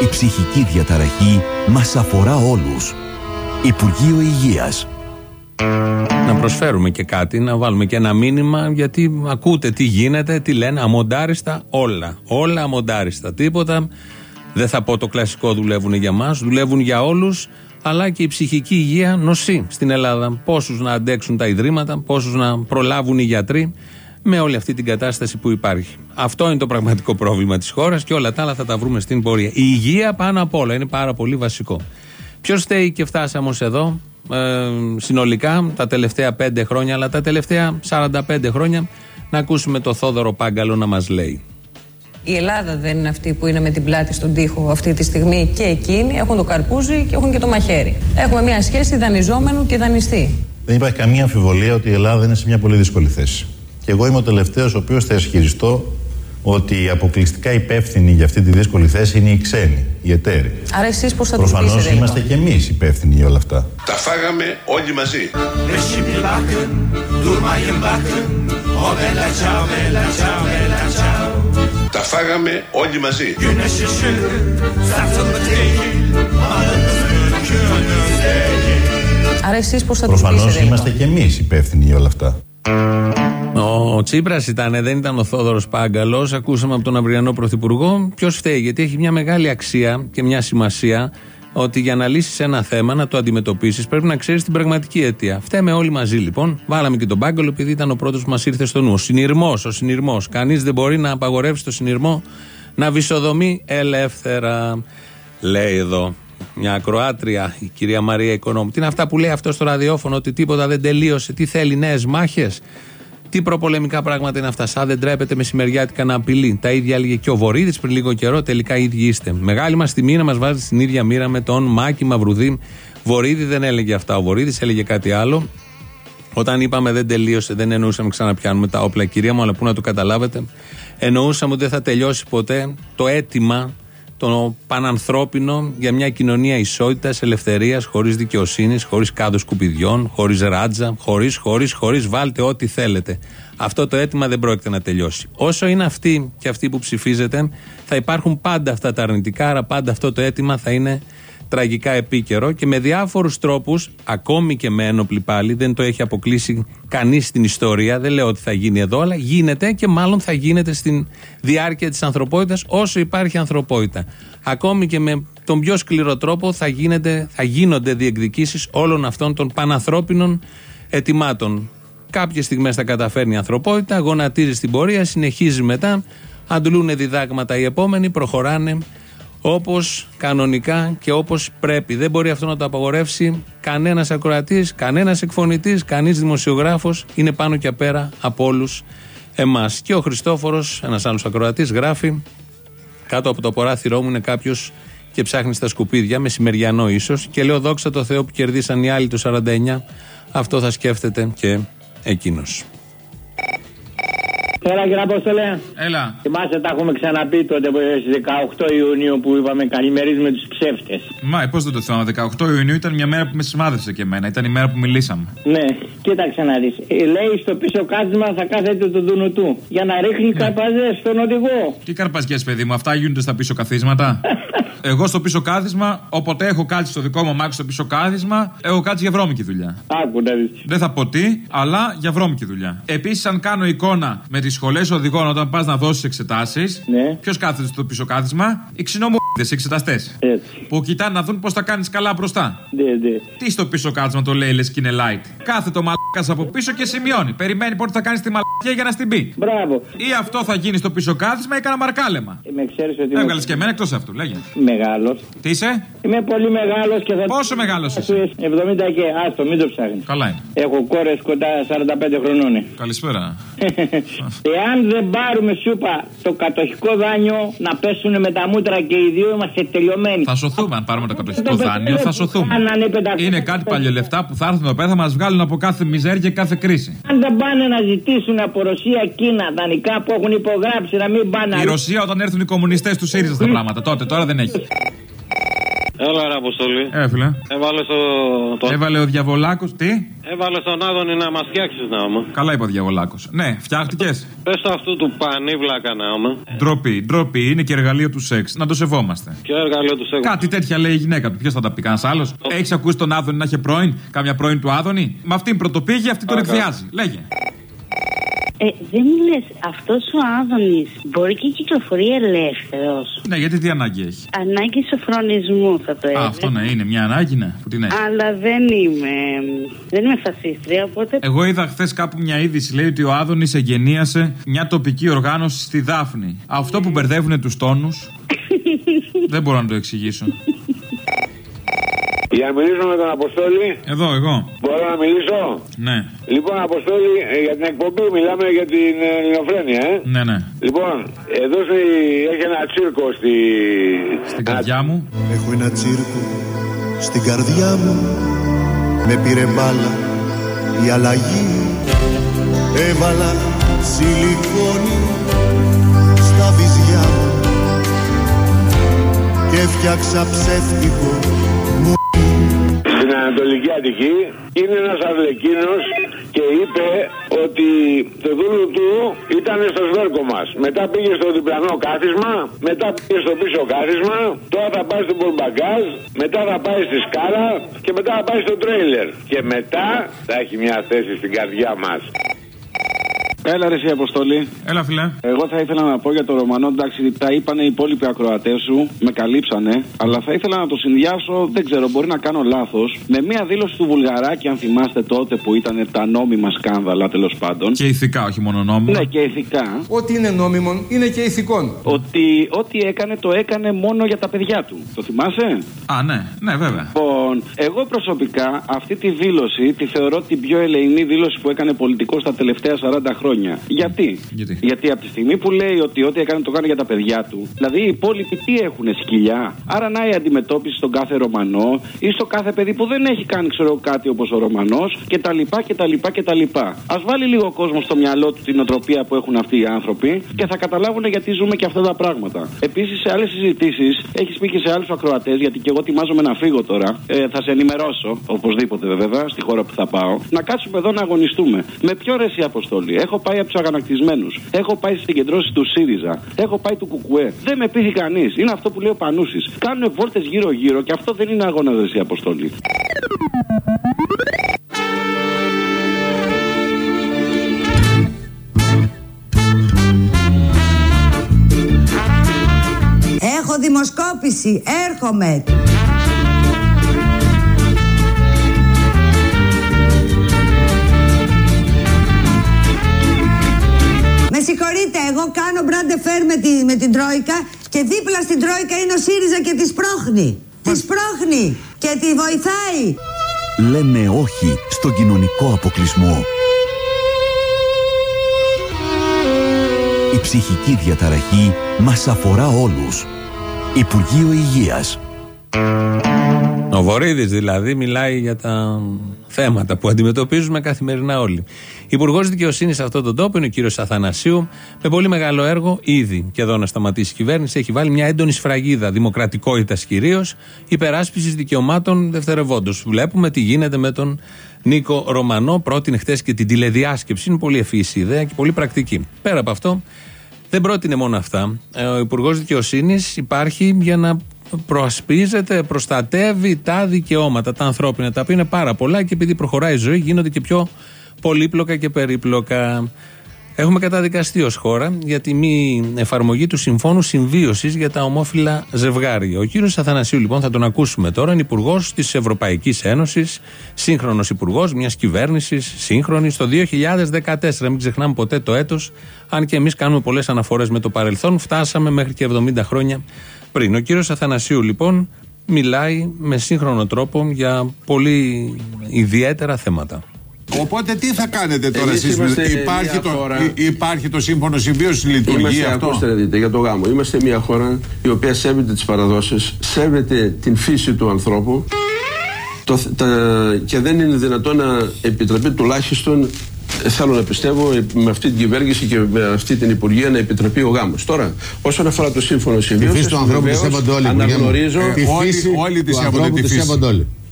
Η ψυχική διαταραχή μας αφορά όλους. Υπουργείο Υγείας. Να προσφέρουμε και κάτι, να βάλουμε και ένα μήνυμα, γιατί ακούτε τι γίνεται, τι λένε, αμοντάριστα όλα. Όλα αμοντάριστα. Τίποτα. Δεν θα πω το κλασικό δουλεύουν για μας, δουλεύουν για όλους, αλλά και η ψυχική υγεία νοσεί στην Ελλάδα. Πόσους να αντέξουν τα ιδρύματα, πόσους να προλάβουν οι γιατροί με όλη αυτή την κατάσταση που υπάρχει. Αυτό είναι το πραγματικό πρόβλημα της χώρας και όλα τα άλλα θα τα βρούμε στην πορεία. Η υγεία πάνω απ' όλα είναι πάρα πολύ βασικό. Ποιος φταίει και φτάσαμε ως εδώ, ε, συνολικά τα τελευταία πέντε χρόνια, αλλά τα τελευταία 45 χρόνια, να ακούσουμε το Θόδωρο Πάγκαλο να μας λέει. Η Ελλάδα δεν είναι αυτή που είναι με την πλάτη στον τοίχο αυτή τη στιγμή και εκείνοι έχουν το καρπούζι και έχουν και το μαχαίρι. Έχουμε μια σχέση δανειζόμενου και δανειστή. Δεν υπάρχει καμία αμφιβολία ότι η Ελλάδα είναι σε μια πολύ δύσκολη θέση. Και εγώ είμαι ο τελευταίος ο οποίος θα ισχυριστώ ότι οι αποκλειστικά υπεύθυνοι για αυτή τη δύσκολη θέση είναι οι ξένοι, οι εταίροι. Άρα εσείς πώς θα το Προφανώς πείσετε, είμαστε λοιπόν. και εμείς υπεύθυνοι για όλα αυτά. Τα φάγαμε όλοι μαζί. Τα φάγαμε όλοι μαζί. Güneş ışığı satılık değil Malınız mülkünüz değil Άρα εσείς πώς θα το Προφανώς πείσετε, είμαστε λοιπόν. και εμείς υπεύθυνοι για όλα αυτά. Ο Τσίπρας ήταν, δεν ήταν ο Θόδωρος Πάγκαλος. Ακούσαμε από τον αυριανό Πρωθυπουργό. Ποιος φταίει, γιατί έχει μια μεγάλη αξία και μια σημασία ότι για να λύσεις ένα θέμα, να το αντιμετωπίσεις, πρέπει να ξέρεις την πραγματική αιτία. Φταίμε όλοι μαζί λοιπόν. Βάλαμε και τον Πάγκαλο επειδή ήταν ο πρώτος που μας ήρθε στο νου. Ο συνειρμός, ο συνειρμός. Κανείς δεν μπορεί να απαγορεύσει το συνειρμό να βυσοδομεί ελεύθερα. Λέει εδώ μια ακροάτρια, η κυρία Μαρία Οικονόμου. Τι είναι αυτά που λέει αυτό στο ραδιόφωνο, ότι τίποτα δεν τελείωσε, τι θέλει, νέες μάχες; Τι προπολεμικά πράγματα είναι αυτά. Σαν δεν τρέπεται μεσημεριάτικα να απειλεί. Τα ίδια έλεγε και ο Βορύδης πριν λίγο καιρό. Τελικά οι ίδιοι είστε. Μεγάλη μας τιμή να μας βάζει στην ίδια μοίρα με τον Μάκη Μαυρουδή. Βορύδη δεν έλεγε αυτά. Ο Βορύδης έλεγε κάτι άλλο. Όταν είπαμε δεν τελείωσε, δεν εννοούσαμε ξαναπιάνουμε τα όπλα, κυρία μου, αλλά πού να το καταλάβετε. Εννοούσαμε ότι δεν θα τελειώσει ποτέ το αίτημα, το πανανθρώπινο για μια κοινωνία ισότητας, ελευθερίας, χωρίς δικαιοσύνης, χωρίς κάδο σκουπιδιών, χωρίς ράτζα, χωρίς, χωρίς, χωρίς, βάλτε ό,τι θέλετε. Αυτό το αίτημα δεν πρόκειται να τελειώσει. Όσο είναι αυτοί και αυτοί που ψηφίζετε, θα υπάρχουν πάντα αυτά τα αρνητικά, άρα πάντα αυτό το αίτημα θα είναι τραγικά επίκαιρο και με διάφορους τρόπους, ακόμη και με ένοπλη πάλι, δεν το έχει αποκλείσει κανείς στην ιστορία. Δεν λέω ότι θα γίνει εδώ, αλλά γίνεται και μάλλον θα γίνεται στην διάρκεια της ανθρωπότητας όσο υπάρχει ανθρωπότητα. Ακόμη και με τον πιο σκληρό τρόπο θα, γίνεται, θα γίνονται διεκδικήσεις όλων αυτών των πανανθρώπινων ετοιμάτων. Κάποιες στιγμές θα καταφέρνει η ανθρωπότητα, γονατίζει στην πορεία, συνεχίζει μετά, αντλούν διδάγματα οι επόμενοι, προχωράνε όπως κανονικά και όπως πρέπει. Δεν μπορεί αυτό να το απαγορεύσει κανένας ακροατής, κανένας εκφωνητής, κανείς δημοσιογράφος, είναι πάνω και απέρα από όλους εμάς. Και ο Χριστόφορος, ένας άλλος ακροατής, γράφει κάτω από το παράθυρό μου είναι κάποιος και ψάχνει στα σκουπίδια, μεσημεριανό ίσως. Και λέω δόξα τω Θεώ που κερδίσαν οι άλλοι το 49. Αυτό θα σκέφτεται και εκείνος. Έλα κύριε Απόστολε. Έλα. Θυμάστε τα έχουμε ξαναπεί τότε στι 18 Ιουνίου που είπαμε καλημερίζουμε τους ψεύτες. Μα, πώς δεν το θυμάμαι. 18 Ιουνίου ήταν μια μέρα που με σημάδευσε και εμένα. Ήταν η μέρα που μιλήσαμε. Ναι, κοίταξε να δεις. Λέει στο πίσω κάθισμα θα κάθεται το δούνου του για να ρίχνει ναι. καρπαζέ στον οδηγό. Τι καρπαζιές, παιδί μου, αυτά γίνονται στα πίσω καθίσματα. [laughs] Εγώ στο πίσω κάθισμα, όποτε έχω κάτσει στο δικό μου μάξι στο πίσω κάθισμα, έχω κάτσει για βρώμικη δουλειά. Άκου να δεις. Δεν θα πω τι, αλλά για βρώμικη δουλειά. Επίσης, αν κάνω εικόνα με τι σχολές οδηγών όταν πας να δώσεις εξετάσεις, ναι. ποιος κάθεται στο πίσω κάθισμα, οι ξινόμορφε εξεταστές. Που κοιτάνε να δουν πώς θα κάνεις καλά μπροστά. Ναι, ναι. Τι στο πίσω κάθισμα το λέει, λες και είναι light. Κάθε το μαλάκα από πίσω και σημειώνει. Περιμένει πότε θα κάνεις τη μαλακία για να στην πει. Μπράβο. Ή αυτό θα γίνει στο πίσω κάθισμα ή κανένα μαρκάλεμα. Ε, με ξέρεις ότι Έβγαλες και εμένα εκτός αυτού, λέγε. Μεγάλος. Τι είσαι; Είμαι πολύ μεγάλος και θα. Πόσο μεγάλος είσαι; 70 και άστο, μην το ψάχνεις. Καλά είναι. Έχω κόρες κοντά 45 χρονών. Καλησπέρα. [laughs] Εάν δεν πάρουμε σούπα το κατοχικό δάνειο να πέσουν με τα μούτρα και οι δύο είμαστε τελειωμένοι. Θα σωθούμε αν πάρουμε το κατοχικό δάνειο, θα σωθούμε. Είναι κάτι παλιολεφτά που θα έρθουν εδώ πέρα, θα μας βγάλουν από κάθε μιζέρια και κάθε κρίση. Αν δεν πάνε να ζητήσουν από Ρωσία, Κίνα, δανεικά που έχουν υπογράψει να μην πάνε. Η Ρωσία όταν έρθουν οι κομμουνιστές τους ΣΥΡΙΖΑ στα πράγματα. Τότε, τώρα δεν έχει. Έλα, ρε Αποστολή. Έφυλε. Έβαλε στο. Το... Έβαλε ο διαβολάκος, τι; Έβαλε στον Άδωνη να μας φτιάξεις να όμω. Καλά είπε ο διαβολάκος. Ναι, φτιάχτηκες. Πες το αυτού του πανίβλακα να όμω. Ντροπή, ντροπή, είναι και εργαλείο του σεξ. Να το σεβόμαστε. Ποιο εργαλείο του σεξ. Κάτι τέτοια λέει η γυναίκα του. Ποιος θα τα πει, κανένας άλλος; Έχεις ακούσει τον Άδωνη να είχε πρώην, κάμια πρώην του Άδωνη; Με αυτήν πρωτοπήγε, αυτή τον εκβιάζει. Λέγε. Ε, δεν μου λες, αυτός ο Άδωνης μπορεί και κυκλοφορεί ελεύθερος. Ναι, γιατί τι ανάγκη έχει; Ανάγκη σοφρονισμού θα το Α, έλεγα. αυτό ναι, είναι μια ανάγκη, ναι. Που την έχει. Αλλά δεν είμαι. Δεν είμαι φασίστρια, οπότε. Εγώ είδα χθες κάπου μια είδηση λέει ότι ο Άδωνης εγγενίασε μια τοπική οργάνωση στη Δάφνη. Αυτό που μπερδεύουν τους τόνους. [laughs] δεν μπορώ να το εξηγήσω. Για να μιλήσω με τον Αποστόλη. Εδώ, εγώ. Μπορώ να μιλήσω; Ναι. Λοιπόν, Αποστόλη, ε, για την εκπομπή μιλάμε για την ε, ελληνοφρένεια, ε. Ναι, ναι. Λοιπόν, εδώ στη, έχει ένα τσίρκο στη. Στην καρδιά μου. Έχω ένα τσίρκο στην καρδιά μου Με πήρε μπάλα η αλλαγή Έβαλα σιλικόνι στα βυζιά μου Και έφτιαξα ψεύτικο μου Στην Ανατολική Αττική είναι ένας Αρλεκίνος και είπε ότι το δούλου του ήταν στο σβέρκο μας. Μετά πήγε στο διπλανό κάθισμα, μετά πήγε στο πίσω κάθισμα, τώρα θα πάει στο μπορμπαγκάζ, μετά θα πάει στη σκάλα και μετά θα πάει στο τρέιλερ. Και μετά θα έχει μια θέση στην καρδιά μας. Έλα ρε εσύ Αποστολή. Έλα φιλέ. Εγώ θα ήθελα να πω για το Ρωμανό, εντάξει, τα είπανε οι υπόλοιποι ακροατές σου, με καλύψανε, αλλά θα ήθελα να το συνδυάσω, δεν ξέρω, μπορεί να κάνω λάθος, με μία δήλωση του Βουλγαράκη, αν θυμάστε τότε που ήταν τα νόμιμα σκάνδαλα τέλος πάντων. Και ηθικά, όχι μόνο νόμιμα. Ναι, και ηθικά. Ό,τι είναι νόμιμο είναι και ηθικών. Ότι ό,τι έκανε το έκανε μόνο για τα παιδιά του. Το θυμάσαι; Α, ναι, ναι, βέβαια. Λοιπόν, εγώ προσωπικά αυτή τη δήλωση τη θεωρώ την πιο ελεηνή δήλωση που έκανε πολιτικός στα τελευταία 40 χρόνια. Γιατί; Γιατί; Γιατί από τη στιγμή που λέει ότι ό,τι έκανε το κάνει για τα παιδιά του, δηλαδή οι υπόλοιποι τι έχουν, σκυλιά; Άρα να η αντιμετώπιση στον κάθε Ρωμανό ή στο κάθε παιδί που δεν έχει κάνει, ξέρω εγώ, κάτι όπως ο Ρωμανός κτλ. κτλ, κτλ. Α βάλει λίγο ο κόσμο στο μυαλό του την οτροπία που έχουν αυτοί οι άνθρωποι και θα καταλάβουν γιατί ζούμε και αυτά τα πράγματα. Επίσης, σε άλλες συζητήσεις, έχεις πει και σε άλλους ακροατές, γιατί και εγώ ετοιμάζομαι να φύγω τώρα, ε, θα σε ενημερώσω, οπωσδήποτε βέβαια, στη χώρα που θα πάω, να κάτσουμε εδώ να αγωνιστούμε. Με ποιο ρε εσύ αποστολή. Έχω Έχω πάει από τους αγανακτισμένους. Έχω πάει στις συγκεντρώσεις του ΣΥΡΙΖΑ. Έχω πάει του Κουκουέ. Δεν με πείθει κανείς. Είναι αυτό που λέει ο Πανούσης. Κάνουν βόρτε γύρω-γύρω και αυτό δεν είναι αγώνα δεσία αποστολή. Έχω δημοσκόπηση, έρχομαι. Συγχωρείτε, εγώ κάνω μπράντε φέρ με, τη, με την Τρόικα και δίπλα στην Τρόικα είναι ο ΣΥΡΙΖΑ και τη σπρώχνει. Τη σπρώχνει και τη βοηθάει. Λέμε όχι στον κοινωνικό αποκλεισμό. Η ψυχική διαταραχή μας αφορά όλους. Υπουργείο Υγείας. Ο Βορύδης δηλαδή μιλάει για τα θέματα που αντιμετωπίζουμε καθημερινά όλοι. Υπουργός Δικαιοσύνης σε αυτόν τον τόπο είναι ο κύριος Αθανασίου, με πολύ μεγάλο έργο ήδη και εδώ να σταματήσει η κυβέρνηση. Έχει βάλει μια έντονη σφραγίδα δημοκρατικότητας κυρίως, υπεράσπισης δικαιωμάτων δευτερευόντως. Βλέπουμε τι γίνεται με τον Νίκο Ρωμανό. Πρότεινε χθες και την τηλεδιάσκεψη. Είναι πολύ ευφυής η ιδέα και πολύ πρακτική. Πέρα από αυτό, δεν πρότεινε μόνο αυτά. Ε, Ο Υπουργός Δικαιοσύνης υπάρχει για να προασπίζεται, προστατεύει τα δικαιώματα, τα ανθρώπινα, τα οποία είναι πάρα πολλά και επειδή προχωράει η ζωή γίνονται και πιο πολύπλοκα και περίπλοκα. Έχουμε καταδικαστεί ως χώρα για τη μη εφαρμογή του Συμφώνου Συμβίωσης για τα ομόφυλα ζευγάρια. Ο κύριος Αθανασίου, λοιπόν, θα τον ακούσουμε τώρα, είναι υπουργός της Ευρωπαϊκής Ένωσης, σύγχρονος υπουργός μιας κυβέρνησης σύγχρονης το 2014. Μην ξεχνάμε ποτέ το έτος, αν και εμείς κάνουμε πολλές αναφορές με το παρελθόν, φτάσαμε μέχρι και 70 χρόνια πριν. Ο κύριος Αθανασίου, λοιπόν, μιλάει με σύγχρονο τρόπο για πολύ ιδιαίτερα θέματα. Οπότε τι θα κάνετε τώρα Εμείς εσείς, είμαστε υπάρχει, μια το, χώρα- υ- υπάρχει το σύμφωνο συμβίωσης, λειτουργεί Είμαστε, αυτό; ακούστε να δείτε, για το γάμο. Είμαστε μια χώρα η οποία σέβεται τις παραδόσεις, σέβεται την φύση του ανθρώπου το, τα, και δεν είναι δυνατόν να επιτραπεί τουλάχιστον ε, θέλω να πιστεύω ε, με αυτή την κυβέρνηση και με αυτή την Υπουργεία να επιτραπεί ο γάμος. Τώρα, όσον αφορά το σύμφωνο συμβίωσης, φύση του ανθρώπου τη βεβαίως, σέβονται όλοι. Υπουργέ μου. Αναγνωρίζω. Ε, όλοι, όλοι τη σέβονται τη φύση.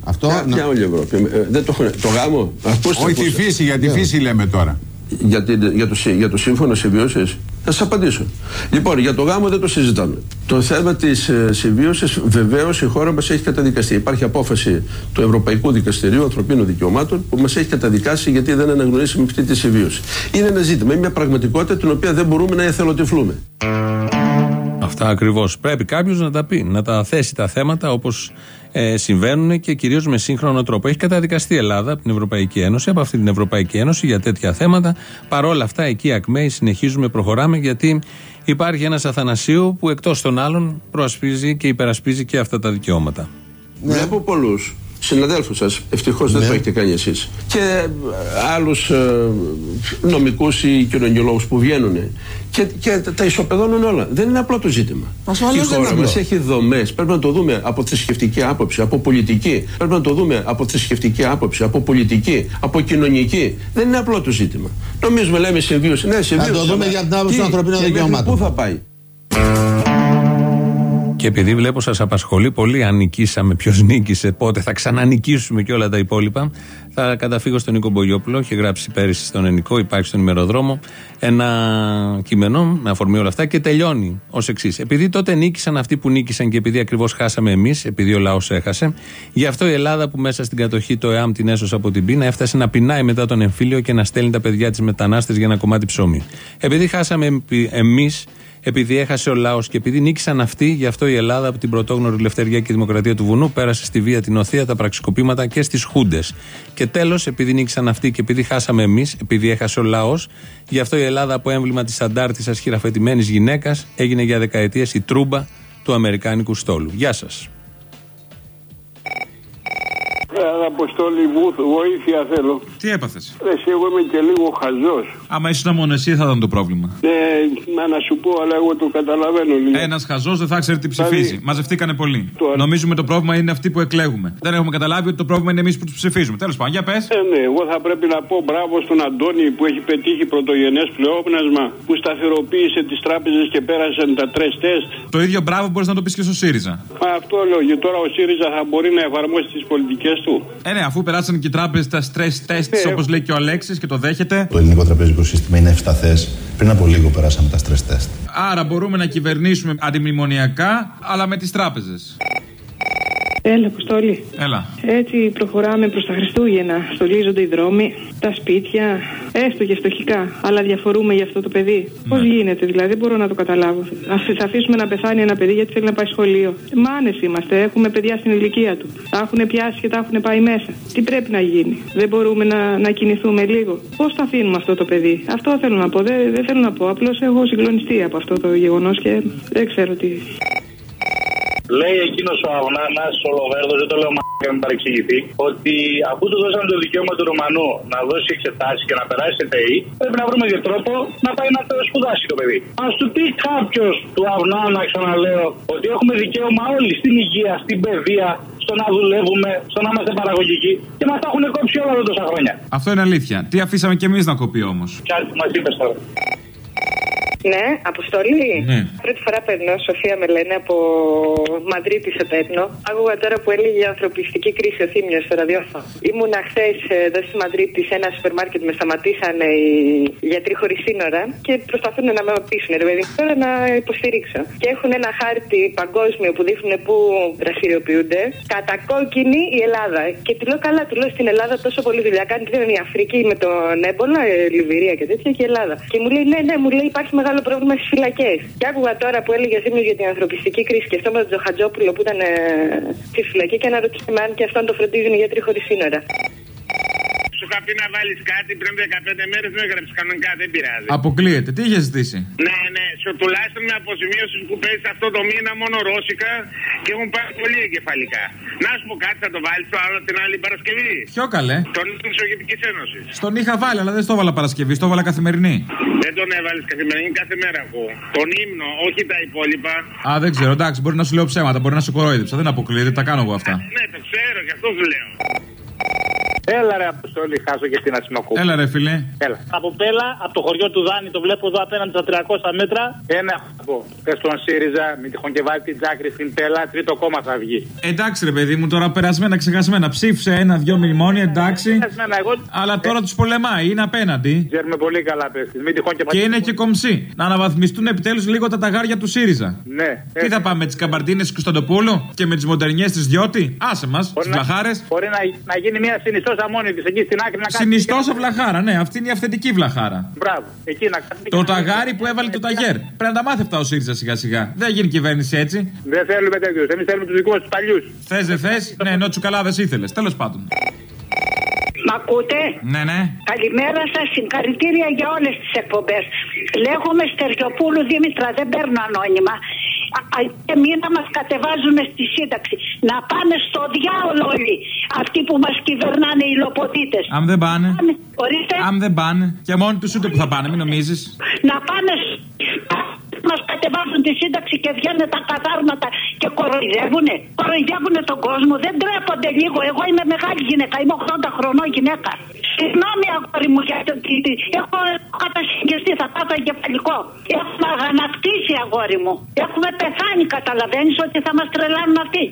Όλοι. Αυτό Ποια, να- ποια όλη η Ευρώπη. Ε, δεν το, έχουν- το γάμο; Ακούστε, Όχι τη ακούστε. φύση, για τη Ναι. φύση λέμε τώρα. Για, την- για, το, συ- για το σύμφωνο συμβίωσης, θα σας απαντήσω. Λοιπόν, για το γάμο δεν το συζητάμε. Το θέμα της ε, συμβίωσης, βεβαίως η χώρα μας έχει καταδικαστεί. Υπάρχει απόφαση του Ευρωπαϊκού Δικαστηρίου Ανθρωπίνων Δικαιωμάτων που μας έχει καταδικάσει γιατί δεν αναγνωρίσαμε αυτή τη συμβίωση. Είναι ένα ζήτημα, είναι μια πραγματικότητα την οποία δεν μπορούμε να εθελοτυφλούμε. Αυτά ακριβώς. Πρέπει κάποιος να τα πει, να τα θέσει τα θέματα όπως ε, συμβαίνουν και κυρίως με σύγχρονο τρόπο. Έχει καταδικαστεί η Ελλάδα από την Ευρωπαϊκή Ένωση, από αυτή την Ευρωπαϊκή Ένωση για τέτοια θέματα. Παρ' όλα αυτά, εκεί ακμαίοι συνεχίζουμε, προχωράμε, γιατί υπάρχει ένας Αθανασίου που εκτός των άλλων προασπίζει και υπερασπίζει και αυτά τα δικαιώματα. Βλέπω πολλούς συναδέλφους σας, ευτυχώς δεν το έχετε κάνει εσείς, και άλλους νομικούς ή κοινωνιολόγους που βγαίνουν και, και τα ισοπεδώνουν όλα. Δεν είναι απλό το ζήτημα. Ασφαλώς Η δεν είναι χώρα μας απλό. έχει δομές. Πρέπει να το δούμε από θρησκευτική άποψη, από πολιτική. Πρέπει να το δούμε από θρησκευτική άποψη, από πολιτική, από κοινωνική. Δεν είναι απλό το ζήτημα. Νομίζουμε, λέμε συμβίωση. Ναι, συμβίωση. το δούμε αλλά για την άποψη τι, των ανθρωπίνων και μέχρι δικαιωμάτων. Πού θα πάει; Και επειδή βλέπω σας απασχολεί πολύ αν νικήσαμε, ποιος νίκησε, πότε θα ξανανικήσουμε και όλα τα υπόλοιπα, θα καταφύγω στον Νίκο Μπογιόπουλο. Έχει γράψει πέρυσι στον Ενικό, υπάρχει στον ημεροδρόμο, ένα κείμενο με αφορμή όλα αυτά και τελειώνει ως εξής. Επειδή τότε νίκησαν αυτοί που νίκησαν και επειδή ακριβώς χάσαμε εμείς, επειδή ο λαός έχασε, γι' αυτό η Ελλάδα που μέσα στην κατοχή το ΕΑΜ την έσωσε από την πείνα, έφτασε να πεινάει μετά τον εμφύλιο και να στέλνει τα παιδιά της μετανάστες για ένα κομμάτι ψωμί. Επειδή χάσαμε εμείς, επειδή έχασε ο λαός και επειδή νίκησαν αυτοί, γι' αυτό η Ελλάδα από την πρωτόγνωρη ελευθερία και δημοκρατία του βουνού πέρασε στη βία, την οθεία, τα πραξικοπήματα και στις χούντες. Και τέλος, επειδή νίκησαν αυτοί και επειδή χάσαμε εμείς, επειδή έχασε ο λαός, γι' αυτό η Ελλάδα από έμβλημα της αντάρτησας χειραφετημένης γυναίκας έγινε για δεκαετίες η τρούμπα του Αμερικάνικου στόλου. Γεια σας. Ε, Αποστόλη μου, βοήθεια θέλω. Τι έπαθες; Ρε, εσύ, εγώ είμαι και λίγο χαζός. Άμα ήσουν μόνο εσύ θα ήταν το πρόβλημα. Ε, να, να σου πω, αλλά εγώ το καταλαβαίνω λίγο. Ένας χαζός δεν θα ξέρει τι ψηφίζει. Μαζευτήκανε πολλοί. Νομίζουμε το πρόβλημα είναι αυτοί που εκλέγουμε. Δεν έχουμε καταλάβει ότι το πρόβλημα είναι εμείς που τους ψηφίζουμε. Τέλος πάντων, για πες. Ε, ναι, εγώ θα πρέπει να πω μπράβο στον Αντώνη που έχει πετύχει πρωτογενές πλεόπνασμα, που σταθεροποίησε τις τράπεζες και πέρασαν τα τρε τεστ. Το ίδιο μπράβο μπορείς να το πεις και στο ΣΥΡΙΖΑ. Μα αυτό λέω, και τώρα ο ΣΥΡΙΖΑ θα μπορεί να εφαρμόσει τις πολιτικές του. Ε, ναι, αφού περάσαν και οι τράπεζες τα stress tests Ε, όπως λέει και ο Αλέξης και το δέχεται. Το ελληνικό τραπεζικό τραπεζικό σύστημα είναι ευσταθέ. Πριν από λίγο περάσαμε τα stress test. Άρα μπορούμε να κυβερνήσουμε αντιμνημονιακά, αλλά με τις τράπεζες. Έλα, Αποστόλη. Έλα. Έτσι προχωράμε προς τα Χριστούγεννα. Στολίζονται οι δρόμοι, τα σπίτια, έστω και φτωχικά. Αλλά διαφορούμε για αυτό το παιδί. Ναι. Πώς γίνεται, δηλαδή, δεν μπορώ να το καταλάβω. Α θα αφήσουμε να πεθάνει ένα παιδί γιατί θέλει να πάει σχολείο. Μάνες είμαστε, έχουμε παιδιά στην ηλικία του. Τα έχουν πιάσει και τα έχουν πάει μέσα. Τι πρέπει να γίνει, δεν μπορούμε να, να κινηθούμε λίγο; Πώς θα αφήνουμε αυτό το παιδί, Αυτό θέλω να πω. Δεν, δεν θέλω να πω. Απλώς έχω συγκλονιστεί από αυτό το γεγονός και δεν ξέρω τι. Λέει εκείνος ο Αυνάνα, ο Λοβέρδος, δεν το λέω μαλάκα να μην παρεξηγηθεί, ότι αφού του δώσανε το δικαίωμα του Ρουμανού να δώσει εξετάσεις και να περάσει σε ΤΕΗ, πρέπει να βρούμε και τρόπο να πάει να το σπουδάσει το παιδί. Α του πει κάποιος του Αυνάνα, ξαναλέω, ότι έχουμε δικαίωμα όλοι στην υγεία, στην παιδεία, στο να δουλεύουμε, στο να είμαστε παραγωγικοί και μας τα έχουν κόψει όλα εδώ τόσα χρόνια. Αυτό είναι αλήθεια. Τι αφήσαμε κι εμείς να κοπεί όμως. Κάτι που μας είπες τώρα. Ναι, Αποστολή. Ναι. Πρώτη φορά παίρνω, Σοφία με λένε από Μαδρίτη σε παίρνω. Άκουγα τώρα που έλεγε για ανθρωπιστική κρίση ο Θήμιος στο ραδιόφωνο. Ήμουνα χθες εδώ στη Μαδρίτη σε ένα σούπερ μάρκετ με σταματήσανε οι γιατροί χωρίς σύνορα και προσπαθούν να με πείσουν, ρε παιδί μου, τώρα να υποστηρίξω. Και έχουν ένα χάρτη παγκόσμιο που δείχνουν πού δραστηριοποιούνται. Κατακόκκινη η Ελλάδα. Και τη λέω καλά, του λέω στην Ελλάδα τόσο πολύ δουλειά κάνει. Τι είναι η Αφρική με τον έμπολα, ε, Λιβυρία και τέτοια και η Ελλάδα. Και μου λέει, ναι, ναι, μου λέει υπάρχει μεγάλο πρόβλημα στις φυλακές. Και άκουγα τώρα που έλεγε Θήμιο για την ανθρωπιστική κρίση και αυτό με τον Τζοχατζόπουλο που ήταν ε, στη φυλακή και αναρωτήσαμε αν και αυτόν το φροντίζουν οι γιατροί χωρίς σύνορα. Σου είχα πει να βάλεις κάτι πριν 15 μέρες, δεν έγραψες κανονικά, δεν πειράζει. Αποκλείεται. Τι είχες ζητήσει; Ναι, ναι, σου τουλάχιστον με αποζημίωση που παίζεις αυτό το μήνα μόνο ρώσικα και έχουν πάρει πολύ εγκεφαλικά. Να σου πω κάτι, θα το βάλεις το άλλο την άλλη Παρασκευή. Ποιο καλέ; Τον της Σοβιετικής Ένωσης. Στον είχα βάλει, αλλά δεν στο έβαλα Παρασκευή, στο έβαλα καθημερινή. Δεν τον έβαλες καθημερινή, κάθε μέρα εγώ. Τον ύμνο, όχι τα υπόλοιπα. Α, δεν ξέρω, εντάξει, μπορεί να σου λέω ψέματα, μπορεί να σε κορόιδεψα. Δεν αποκλείεται, τα κάνω εγώ αυτά. Ναι, το ξέρω, γι' αυτό σου λέω. Έλα ρε Αποστόλη, χάσω και στην Ασημακούπη. Έλα ρε φίλε. Έλα. Από Πέλα, από το χωριό του Δάνη, το βλέπω εδώ απέναντι στα 300 μέτρα. Ένα από. Πες τον ΣΥΡΙΖΑ, μην τυχόν και βάλει την τσάκρη στην Πέλα, τρίτο κόμμα θα βγει. Εντάξει ρε παιδί μου, τώρα περασμένα, ξεχασμένα. Ψήφισε ένα-δυο μνημόνια, εντάξει. Περασμένα, εγώ... Αλλά τώρα τους πολεμάει, είναι απέναντι. Ξέρουμε πολύ καλά, πες. Μην τυχόν και Και είναι και κομψή. Να αναβαθμιστούν επιτέλους λίγο τα ταγάρια του ΣΥΡΙΖΑ. Ναι. Τι θα πάμε με τις καμπαρτίνες της Κωνσταντοπούλου και με τις μοντερνιές της Διώτη; Άσε μας, τις Μπορεί να- βλαχάρες. Μπορεί να, να γίνει μια συνιστόσα μόνη τη εκεί στην άκρη να κάνει. Συνιστόσα βλαχάρα, ναι, αυτή είναι η αυθεντική βλαχάρα. Μπράβο. Εκεί να κάνει. Το ταγάρι που έβαλε το ταγέρ. Πρέπει να τα μάθει αυτά ο ΣΥΡΙΖΑ σιγά σιγά. Δεν γίνει κυβέρνηση έτσι. Δεν θέλουμε τέτοιους. Εμείς θέλουμε τους δικούς μα τους παλιούς. Θες δεν θες, ναι, ενώ τσουκαλάδες ήθελες. Τέλος πάντων. Μ' ακούτε; Ναι, ναι. Καλημέρα σας, συγχαρητήρια για όλες τις εκπομπές. Λέγομαι Στεριοπούλου Δήμητρα, δεν παίρνω ανώνυμα. Α, α, Και μήνα μας κατεβάζουν στη σύνταξη. Να πάνε στο διάολο όλοι αυτοί που μας κυβερνάνε οι λοποδίτε. Αν δεν πάνε. Ορίστε, Αν δεν πάνε. Και μόνοι τους ούτε που θα πάνε, μην νομίζεις. να πάνε. Μας κατεβάζουν τη σύνταξη και βγαίνουν τα καθάρματα και κοροϊδεύουνε. Κοροϊδεύουνε τον κόσμο. Δεν τρέπονται λίγο. Εγώ είμαι μεγάλη γυναίκα. Είμαι 80 χρονών γυναίκα. Συγγνώμη, αγόρι μου, γιατί έχω κατασυγγεστεί. Θα πάθω εγκεφαλικό. Έχουμε αγανακτήσει, αγόρι μου. Έχουμε πεθάνει, καταλαβαίνεις ότι θα μας τρελάνουν αυτοί.